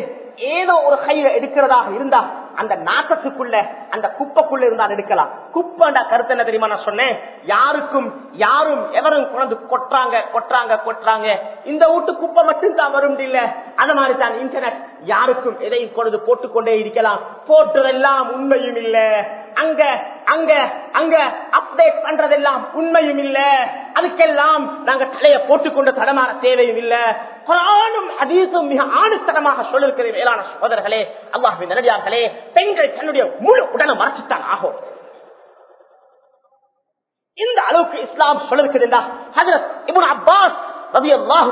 ஏதோ ஒரு கையில எடுக்கிறதாக இருந்தா அந்த நாக்கத்துக்குள்ள அந்த குப்பைக்குள்ள இருந்தா எடுக்கலாம். குப்பைண்டா கருத்து என்ன தெரியுமா நான் சொன்னேன்? யாருக்கும் யாரும் எவரும் குழந்தை கொட்டுறாங்க கொட்டுறாங்க கொட்டுறாங்க. இந்த வீட்டு குப்பை மட்டும் தான் வரும் இல்ல. அந்த மாதிரி தான் இன்டர்நெட் யாருக்கும் எதையும் கொண்டு போட்டுக்கொண்டே இருக்கலாம். போட்டதெல்லாம் உண்மையும் இல்லை. அங்க அங்க அங்க அப்டேட் பண்றதெல்லாம் உண்மையும் இல்ல. அதுக்கெல்லாம் நாங்க தலைய போட்டுக்கொண்டு தடமாற தேவையும் இல்ல. குரானும் அதீசும் மிக ஆணுத்தனமாக சொல்லிருக்கிற மேலான சகோதரர்களே அல்லாஹின் நல்லடியார்களே பெண்கள் தன்னுடைய முழு உடலை மறைச்சுத்தான் ஆகும் இந்த அளவுக்கு இஸ்லாம் சொல்லிருக்கிறதா ஹஜரத் அப்பாஸ் ரவி அல்லாஹு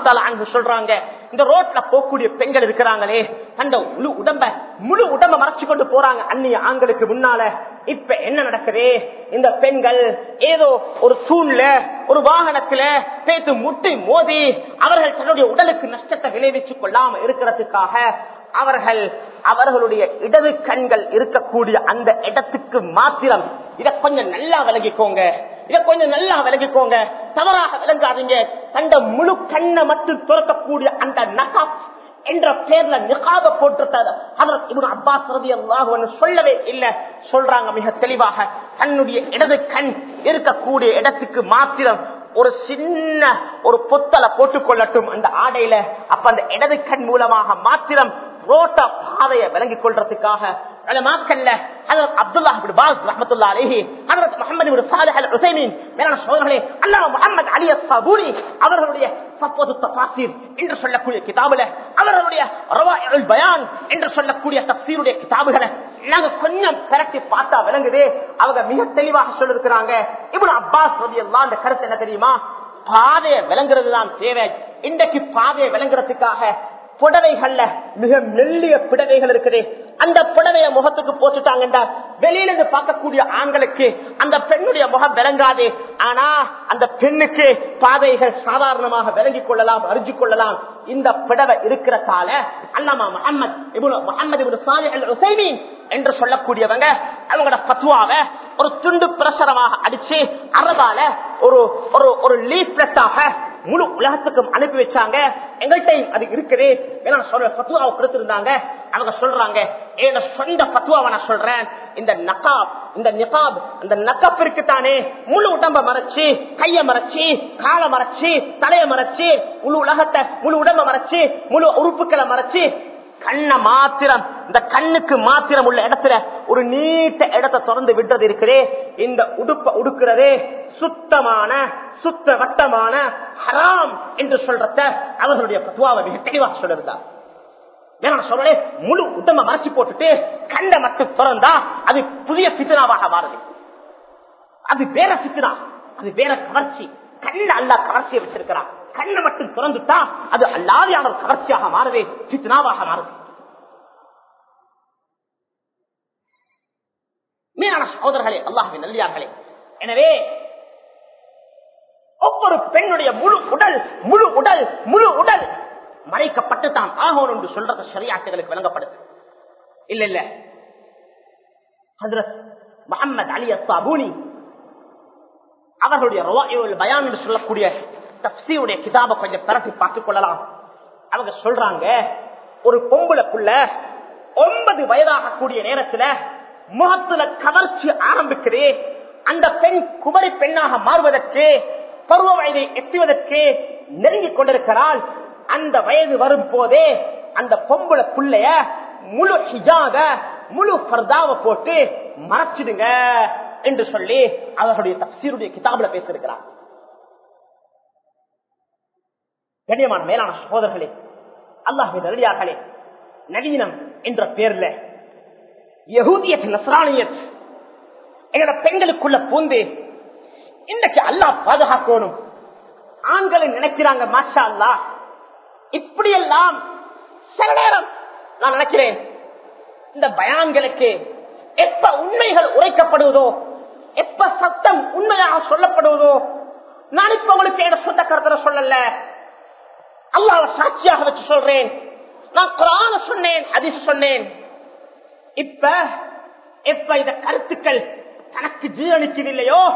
சொல்றாங்க இந்த ரோட்ல போகக்கூடிய பெண்கள் இருக்கிறாங்களே அந்த முழு உடம்ப முழு உடம்ப மறைச்சு கொண்டு போறாங்க அந்நிய ஆண்களுக்கு முன்னால. இப்ப என்ன நடக்குது? இந்த பெண்கள் ஏதோ ஒரு சூழ்ல ஒரு வாகனத்துல சேர்த்து முட்டி மோதி அவர்கள் தன்னுடைய உடலுக்கு நஷ்டத்தை விளைவிச்சுக் கொள்ளாம இருக்கிறதுக்காக அவர்கள் அவர்களுடைய இடது கண்கள் இருக்கக்கூடிய அந்த இடத்துக்கு மாத்திரம் இத கொஞ்சம் நல்லா விலகிக்கோங்க இதை கொஞ்சம் நல்லா விலகிக்கோங்க தவறாக விளங்காதீங்க. தந்த முழு கண்ணை மட்டும் துறக்கக்கூடிய அந்த நகா என்ற பேர்ல நிகாப போட்டிருக்காரு. அப்பாஸ் ரதி அல்லாஹ் சொல்லவே இல்ல. சொல்றாங்க மிக தெளிவாக. தன்னுடைய இடது கண் இருக்கக்கூடிய இடத்துக்கு மாத்திரம் ஒரு சின்ன ஒரு பொத்தலை போட்டுக்கொள்ளட்டும் அந்த ஆடையில. அப்ப அந்த இடது கண் மூலமாக மாத்திரம் ரோட்ட பாதையை விளங்கிக் கொள்றதுக்காக ஹதரத் சாலிஹ் அல் மேலான அல்லாஹ் அலி அவர்களுடைய தஃபாசீர் என்று சொல்லக்கூடிய கிதாபுல அவர்களுடைய பயான் என்று சொல்லக்கூடிய தப்சீருடைய கிதாபுகளை நாங்க கொஞ்சம் பிரட்டி பார்த்தா விளங்குது. அவங்க மிக தெளிவாக சொல்லிருக்கிறாங்க. இவ்வளவு அப்பாஸ் ரதி அந்த கருத்து என்ன தெரியுமா? பாதையை விளங்குறது தான் தேவை இன்றைக்கு பாதையை விளங்குறதுக்காக புடவைகள்ல மிக மெல்லிய புடவைகள் இருக்குது. அந்த புடவைய முகத்துக்கு போட்டுட்டாங்கண்டா. வெளியில இருந்து பார்க்கக்கூடிய ஆண்களுக்கு அந்த பெண்ணுடைய முகம் விளங்காது. ஆனா அந்த பெண்ணுக்கு பாதைகள் சாதாரணமாக விளங்கிக் கொள்ளலாம் அறிஞ்சு கொள்ளலாம். இந்த புடவை இருக்கிறதால அல்லாமா முகமது இவ்வளவு முகமது இவ்வளவு சாலி என்று சொல்லக்கூடியவங்க அவங்களோட பத்துவாவை ஒரு துண்டு பிரசரமாக அடிச்சு அரபால ஒரு ஒரு ஒரு முழு உலகத்துக்கும் அனுப்பி வச்சாங்க. எங்கள்கிட்ட அது இருக்குது. சொல்ற பத்துவாவை கொடுத்திருந்தாங்க. அவங்க சொல்றாங்க என் சொந்த பத்துவாவை நான் சொல்றேன். இந்த நகாப் இந்த நிகாப் இந்த நக்கப் இருக்குத்தானே முழு உடம்ப மறைச்சு கைய மறைச்சு காலை மறைச்சு தலையை மறைச்சு முழு உலகத்தை முழு உடம்ப மறைச்சு முழு உறுப்புகளை மறைச்சு கண்ண மாத்திரம் இந்த கண்ணுக்கு மாத்திரம் உள்ள இடத்துல ஒரு நீட்ட இடத்தை திறந்து விடுறது இருக்கிறே இந்த உடுப்ப உடுக்கிறதே சுத்தமான சுத்த வட்டமான ஹராம் என்று சொல்றத அவர்களுடைய பத்துவாவை மிக தெளிவாக சொல்லிருந்தார் ஏன்னா முழு உடம்ப மறைச்சு போட்டுட்டு கண்ணை மட்டும் திறந்தா அது புதிய சித்தனாவாக மாறுது. அது வேற சித்தனா அது வேற கவர்ச்சி. கண்ண அல்ல கவர்ச்சியை வச்சிருக்கிறான். கண்ணை மட்டும் திறந்துட்டா அது அல்லாதியான ஒரு கவர்ச்சியாக மாறுது சித்னாவாக மாறுது. மீனான சகோதரர்களே அல்லாஹின் நல்லியார்களே எனவே ஒவ்வொரு பெண்ணுடைய முழு உடல் முழு உடல் முழு உடல் மறைக்கப்பட்டு தான் ஆகணும் என்று சொல்றது சரியாட்டுகளுக்கு வழங்கப்படுது. இல்ல இல்ல. முகமது அலி அசாபூனி அவர்களுடைய பயான் என்று சொல்லக்கூடிய தப்சியுடைய கிதாபை கொஞ்சம் பரப்பி பார்த்துக் கொள்ளலாம் அவங்க சொல்றாங்க ஒரு பொம்புளக்குள்ள ஒன்பது வயதாக கூடிய நேரத்துல முகத்துல கவர்ச்சி ஆரம்பிக்குது. அந்த பெண் குமரி பெண்ணாக மாறுவதற்கு பருவ வயதை எட்டுவதற்கு நெருங்கிக் கொண்டிருக்கிறாள். அந்த வயது வரும் போதே அந்த பொம்புல புள்ளைய முழு ஹிஜாக முழு பர்தாவை போட்டு மறைச்சிடுங்க என்று சொல்லி அவர்களுடைய தப்சீருடைய கிதாபில் பேசியிருக்கிறார். கண்ணியமான மேலான சகோதரர்களே அல்லாஹின் நல்லியார்களே நவீனம் என்ற பேர்ல யகூதியத் நஸ்ரானியத் எங்களோட பெண்களுக்குள்ள பூந்து இன்னைக்கு அல்லாஹ் பாதுகாக்கணும். ஆண்களை நினைக்கிறாங்க மாஷா அல்லா இப்படியெல்லாம் சில நேரம் நான் நினைக்கிறேன் இந்த பயான்களுக்கு எப்ப உண்மைகள் உரைக்கப்படுவதோ எப்ப சத்தம் உண்மையாக சொல்லப்படுவதோ நான் இப்ப உங்களுக்கு என்ன சொந்த கருத்துல சொல்லல. அல்லாவ சாட்சியாக வச்சு சொல்றேன். நான் குரான சொன்னேன் அதிச சொன்னேன். இப்ப இப்ப இந்த கருத்துக்கள் தனக்கு ஜீரணிக்கவில்லையோ?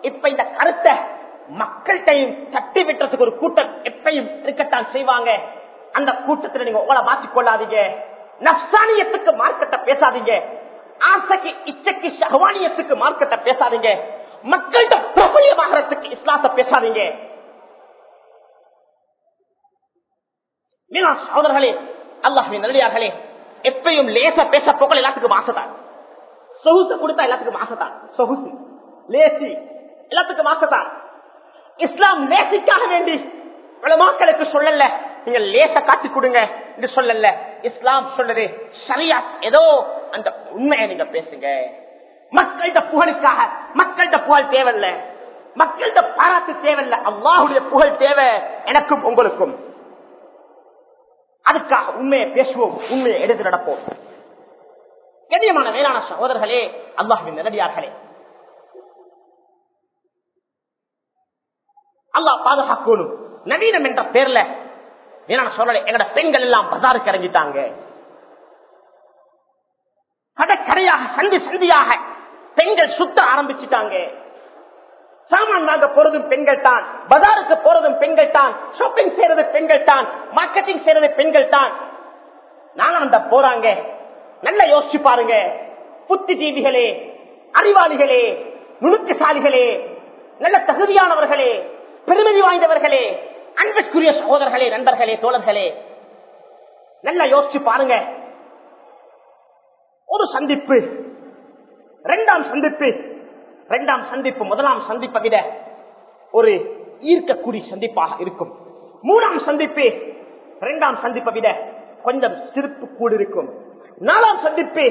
இப்ப இந்த கருத்தை மக்கள்கிட்டையும் தட்டி விட்டுறதுக்கு ஒரு கூட்டம் எப்பையும் இருக்கத்தான் செய்வாங்க. அந்த கூட்டத்தில் நீங்க உங்களை மாற்றிக் கொள்ளாதீங்க. நப்சானியத்துக்கு மார்க்கெட்ட பேசாதீங்க. ஆசைக்கு இச்சைக்கு சகவானியத்துக்கு மார்க்கெட்ட பேசாதீங்க. மக்கள்கிட்ட பிரபலியமாகறதுக்கு இஸ்லாத்தை பேசாதீங்க. சகோதரர்களே அல்லாஹின் நல்லடியார்களே எப்பயும் லேச பேச போக்கள் எல்லாத்துக்கும் ஆசைதான். சொகுசு கொடுத்தா எல்லாத்துக்கும் ஆசைதான். சொகுசு லேசி எல்லாத்துக்கும் ஆசைதான். இஸ்லாம் லேசிக்காக வேண்டி மக்களுக்கு சொல்லல நீங்க லேச காட்டி கொடுங்க என்று சொல்லல. இஸ்லாம் சொல்றது சரியா ஏதோ அந்த உண்மையை நீங்க பேசுங்க. மக்கள்கிட்ட புகழுக்காக மக்கள்கிட்ட புகழ் தேவையில்ல. மக்கள்கிட்ட பாராட்டு தேவையில்ல. அவ்வாவுடைய புகழ் தேவை எனக்கும் உங்களுக்கும். அதுக்காக உண்மையை பேசுவோம் உண்மையை எடுத்து நடப்போம். கண்ணியமான மேலான சகோதரர்களே அல்லாஹின் நிலடியார்களே அல்லாஹ் பாதுகாக்கணும். நவீனம் என்ற பேர்ல மேலான சோழலை எங்கட பெண்கள் எல்லாம் பசாருக்கு இறங்கிட்டாங்க. கடற்கரையாக சந்தி சந்தியாக பெண்கள் சுத்த ஆரம்பிச்சுட்டாங்க. சாமான் வாங்க போறதும் பெண்கள் தான். பஜாருக்கு போறதும் பெண்கள் தான். ஷாப்பிங் செய்யறது பெண்கள் தான். மார்க்கெட்டிங் செய்யறது பெண்கள் தான். அந்த போறாங்க. நல்லா யோசிச்சு பாருங்க. புத்திஜீவிகளே அறிவாளிகளே நுணுக்கசாலிகளே நல்ல தகுதியானவர்களே பெருமதி வாய்ந்தவர்களே அன்புக்குரிய சகோதரர்களே நண்பர்களே தோழர்களே நல்லா யோசிச்சு பாருங்க. ஒரு சந்திப்பு இரண்டாம் சந்திப்பு இரண்டாம் சந்திப்பு முதலாம் சந்திப்பை விட ஒரு ஈர்க்கக்கூடிய சந்திப்பாக இருக்கும். மூணாம் சந்திப்பு இரண்டாம் சந்திப்பை விட கொஞ்சம் சிரிப்பு கூடி இருக்கும். நாலாம் சந்திப்பு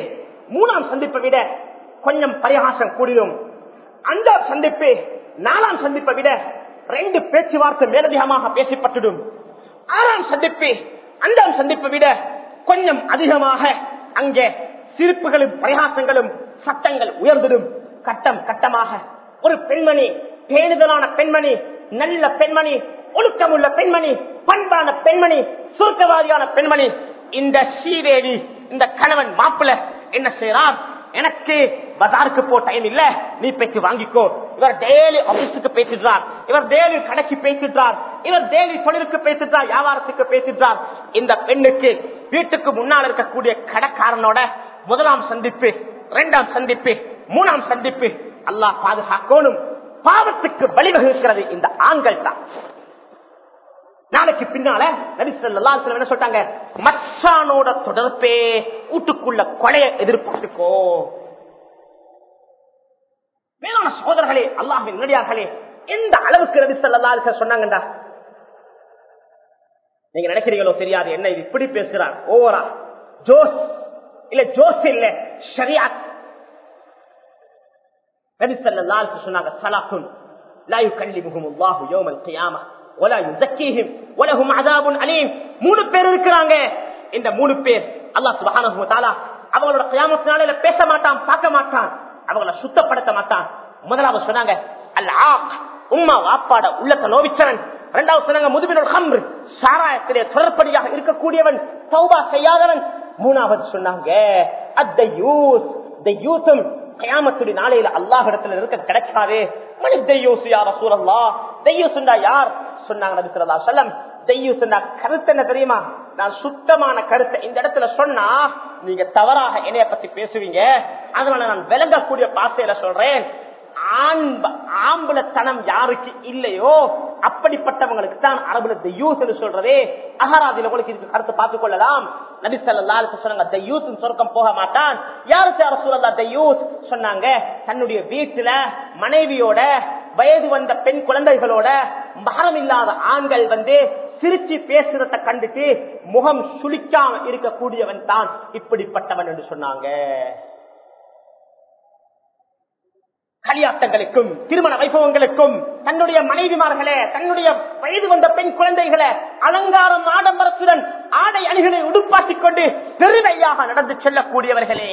மூணாம் சந்திப்பை விட கொஞ்சம் பரிகாசம் கூடிடும். அஞ்சாம் சந்திப்பு நாலாம் சந்திப்பை விட ரெண்டு பேச்சுவார்த்தை மேலதிகமாக பேசப்பட்டுடும். ஆறாம் சந்திப்பு அஞ்சாம் சந்திப்பை விட கொஞ்சம் அதிகமாக அங்கே சிரிப்புகளும் பரிகாசங்களும் சட்டங்கள் உயர்ந்திடும். கட்டம் கட்டமாக. ஒரு பெண்மணி பேணுதலான பெண்மணி நல்ல பெண்மணி ஒழுக்கமுள்ள பெண்மணி பண்பான பெண்மணி சுருக்கவாதியான பெண்மணி. இந்த ஸ்ரீதேவி இந்த கணவன் மாப்பிள்ள என்ன செய்யறான் எனக்கு பஜாருக்கு போ டைம் இல்ல. நீ பேச்சு வாங்கிக்கோ. இவர் டெய்லி ஆபீஸுக்கு பேசிடுறார். இவர் டெய்லி கடைக்கு பேசிடுறார். இவர் டெய்லி தொழிலுக்கு பேசிடுறார். வியாபாரத்துக்கு பேசிடுறார். இந்த பெண்ணுக்கு வீட்டுக்கு முன்னால் இருக்கக்கூடிய கடைக்காரனோட முதலாம் சந்திப்பு. இரண்டாம் சந்திப்பு மூணாம் சந்திப்பு. அல்லாஹ் பாதுகாக்கணும். பாவத்துக்கு வழிவகுக்கிறது இந்த ஆண்கள் தான். நாளைக்கு பின்னால நபிசல்லா என்ன சொல்றாங்க மச்சானோட தொடர்பே வீட்டுக்குள்ள கொலைய எதிர்பார்த்துக்கோ. மேலான சோதர்களே அல்லாஹின் நடிகார்களே எந்த அளவுக்கு நபிசல்லா சொன்னாங்கடா நீங்க நினைக்கிறீங்களோ தெரியாது. என்ன இது? இப்படி பேசுறார். ஓவரா. ஜோஸ். இல்ல ஜோஸ் இல்ல சரியா சொன்னாங்க சலாக்குன் லா யுகல்லிபுஹும் அல்லாஹு யௌமல் கியாமஹ் வலா யுஸக்கீஹிம் வலஹும் அஸாபுன் அலீம். மூணு பேர் இருக்காங்க இந்த மூணு பேர் அல்லாஹ் சுப்ஹானஹு அவங்களோட கியாமத் பேச மாட்டான் பார்க்க மாட்டான் அவங்கள சுத்தப்படுத்த மாட்டான். முதலாவது சொன்னாங்க அல் உம்மா வாப்பாட உள்ளத்தை நோவிச்சவன். இரண்டாவது சொன்னாங்க முதுமினோட ஹம்ரு சாராயத்திலே தொடர்படியாக இருக்கக்கூடியவன் சௌபா செய்யாதவன். மூணாவது சொன்னாங்க அத்த யூத் யூத்தும் கயாமத்துடைய நாளையில அல்லாஹ் இடத்துல இருக்க கிடைச்சாவே மணி தெய்யோசு யார் சூழல்லா தெய்யோசுண்டா யார்? சொன்னாங்க நபி சொல்லம் தெய்யூசுண்டா கருத்து என்ன தெரியுமா? நான் சுத்தமான கருத்தை இந்த இடத்துல சொன்னா நீங்க தவறாக என்னைய பத்தி பேசுவீங்க. அதனால நான் விளங்கக்கூடிய பாசையில சொல்றேன். ஆம்பளத்தனம் யாருக்கு இல்லையோ அப்படிப்பட்டவங்களுக்கு தான் அரபுல தெய்யூஸ் சொல்றதே. அகராதியில உங்களுக்கு இதுக்கு கருத்து பார்த்துக் கொள்ளலாம். நபி சொல்லா சொன்னாங்க தெய்யூஸ் சொர்க்கம் போக மாட்டான். யாருக்கு அரசு சொல்லா தெய்யூஸ் சொன்னாங்க தன்னுடைய வீட்டுல மனைவியோட வயது வந்த பெண் குழந்தைகளோட மகரம் இல்லாத ஆண்கள் வந்து சிரிச்சு பேசுறத கண்டுட்டு முகம் சுளிக்காம இருக்கக்கூடியவன் தான் இப்படிப்பட்டவன் என்று சொன்னாங்க. களியாட்டங்களுக்கும் திருமண வைபவங்களுக்கும் தன்னுடைய மனைவிமார்களே தன்னுடைய வயது வந்த பெண் குழந்தைகளை அலங்காரம் ஆடம்பரத்துடன் ஆடை அணிகளை உடுப்பாட்டிக் கொண்டு பெருமையாக நடந்து செல்லக்கூடியவர்களே.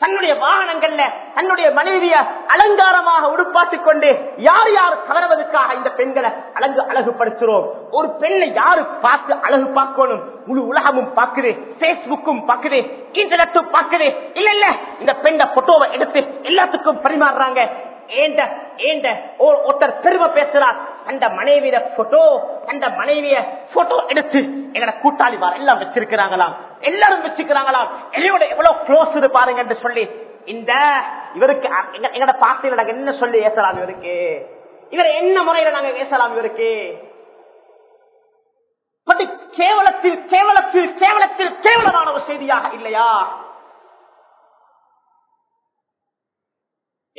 தன்னுடைய வாகனங்கள்ல தன்னுடைய மனைவிய அலங்காரமாக உடுப்பாட்டிக் கொண்டு யார் யார் கவர்வதற்காக இந்த பெண்களை அழகு அழகுபடுத்துறோம்? ஒரு பெண்ணை யாரு பார்த்து அழகு பார்க்கணும்? முழு உலகமும் பார்க்குது பேஸ்புக்கும் பார்க்குது இன்டர்நெட்டும் பார்க்குது. இல்ல இல்ல. இந்த பெண்ண போட்டோவை எடுத்து எல்லாத்துக்கும் பரிமாறுறாங்க. ஏண்ட ஏண்ட ஒருத்தர் பெருமை பேசுறார். அந்த மனைவிய போட்டோ அந்த மனைவிய போட்டோ எடுத்து எங்கட கூட்டாளிமார் எல்லாம் வச்சிருக்கிறாங்களாம். எல்லாரும் வச்சுக்கிறாங்களாம் எல்லோட எவ்வளவு க்ளோஸ் பாருங்க என்று சொல்லி இந்த இவருக்கு எங்கட பார்த்து நாங்க என்ன சொல்லி ஏசலாம் இவருக்கு? இவரை என்ன முறையில நாங்க பேசலாம் இவருக்கு? கேவலத்தில் கேவலத்தில் கேவலத்தில் கேவலமான ஒரு செய்தியாக இல்லையா?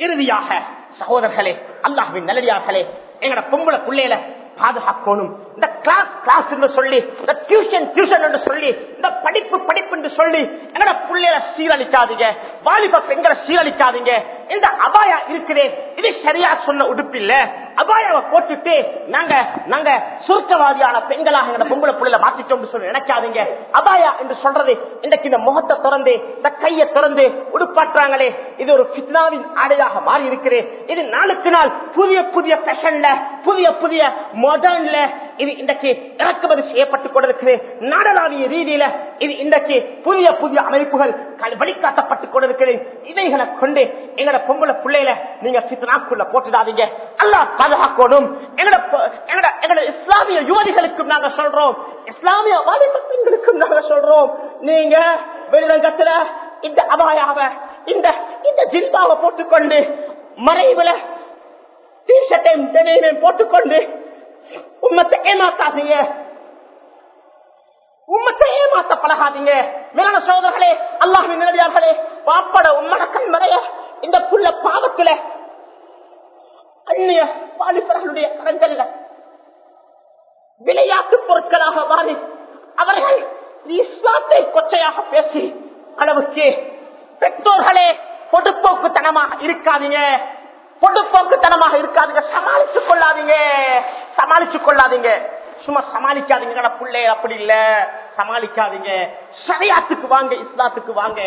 இறுதியாக சகோதரர்களே அல்லாஹின் நல்லடியார்களே எங்கட பொம்பளை பிள்ளையில பாதுகாக்கணும். இந்த கிளாஸ் கிளாஸ் என்று சொல்லி இந்த டியூஷன் டியூஷன் என்று சொல்லி இந்த படிப்பு படிப்பு என்று சொல்லி எங்கட பிள்ளைய சீரழிக்காதீங்க. வாலிப பெண்களை சீரழிக்காதீங்க. இந்த அபாயா இருக்குதே. இது சரியா சொன்ன உடுப்பு இல்ல அபாயாவை போட்டுட்டு நாங்க நாங்க சுருக்கவாதியான பெண்களாக எங்க பொம்பளை புள்ளைல மாத்திட்டோம் சொல்லி நினைக்காதீங்க. அபாயா என்று சொல்றது இன்றைக்கு இந்த முகத்தை திறந்து இந்த கையை திறந்து உடுப்பாற்றாங்களே. இது ஒரு பித்னாவின் ஆடையாக மாறி இருக்கிறேன் இது நாளுக்கு நாள் புதிய புதிய ஃபேஷன்ல புதிய புதிய மாடர்ன்ல இது இன்றைக்கு இறக்குமதி செய்யப்பட்டுக் கொண்டிருக்கிறது. நாடளாவிய ரீதியில இது இன்றைக்கு புதிய புதிய அமைப்புகள் வழிகாட்டப்பட்டுக் கொண்டிருக்கிறது. இவைகளை கொண்டு எங்கட பொம்பளை பிள்ளையில நீங்க சித்தனாக்குள்ள போட்டுடாதீங்க. அல்லா பாதுகாக்கணும். எங்கட எங்கட இஸ்லாமிய யுவதிகளுக்கும் நாங்க சொல்றோம். இஸ்லாமிய வாலிபத்தின்களுக்கும் நாங்க சொல்றோம். நீங்க வெளிரங்கத்துல இந்த அபாயாவ இந்த இந்த ஜில்பாவை போட்டுக்கொண்டு மறைவுல போட்டுக்கொண்டு உம்மத்தை ஏமாத்தாதீங்க. உம்மத்தை ஏமாத்த பழகாதீங்க மேலான சோதர்களே அல்லாஹின் நிலவியார்களே பாப்பட உம்மட கண் இந்த புள்ள பாவத்துல அந்நிய வாலிபர்களுடைய கரங்கள்ல விளையாட்டு பொருட்களாக மாறி அவர்கள் இஸ்லாத்தை கொச்சையாக பேசி அளவுக்கு பெற்றோர்களே பொதுப்போக்குத்தனமாக இருக்காதீங்க. பொடுப்போக்குத்தனமாக இருக்காதீங்க. சமாளித்துக் கொள்ளாதீங்க. சமாளிச்சு கொள்ளாதீங்க. சும்மா சமாளிக்காதீங்க. பிள்ளை அப்படி இல்ல. சமாளிக்காதீங்க. சரியாத்துக்கு வாங்க இஸ்லாத்துக்கு வாங்க.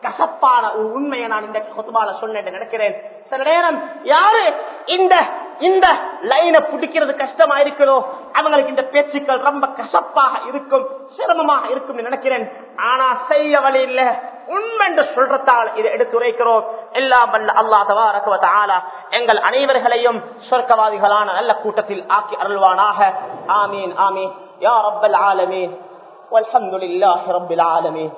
கசப்பான ஒரு உண்மையை நான் இந்த கொத்துபால சொன்னேன் நினைக்கிறேன். சில நேரம் யாரு இந்த இந்த லைனை பிடிக்கிறது கஷ்டமா இருக்கிறோ அவங்களுக்கு இந்த பேச்சுக்கள் ரொம்ப கசப்பாக இருக்கும் சிரமமாக இருக்கும் நினைக்கிறேன். ஆனா செய்ய வழி இல்ல. உண்மை என்று சொல்றதால் இதை எடுத்துரைக்கிறோம் எல்லாம் வல்ல அல்லாஹ் தபாரக ஆலா எங்கள் அனைவர்களையும் சொர்க்கவாதிகளான நல்ல கூட்டத்தில் ஆக்கி அருள்வானாக ஆமீன் ஆமீன் யா ரப்பல் ஆலமீன் والحمد لله رب العالمين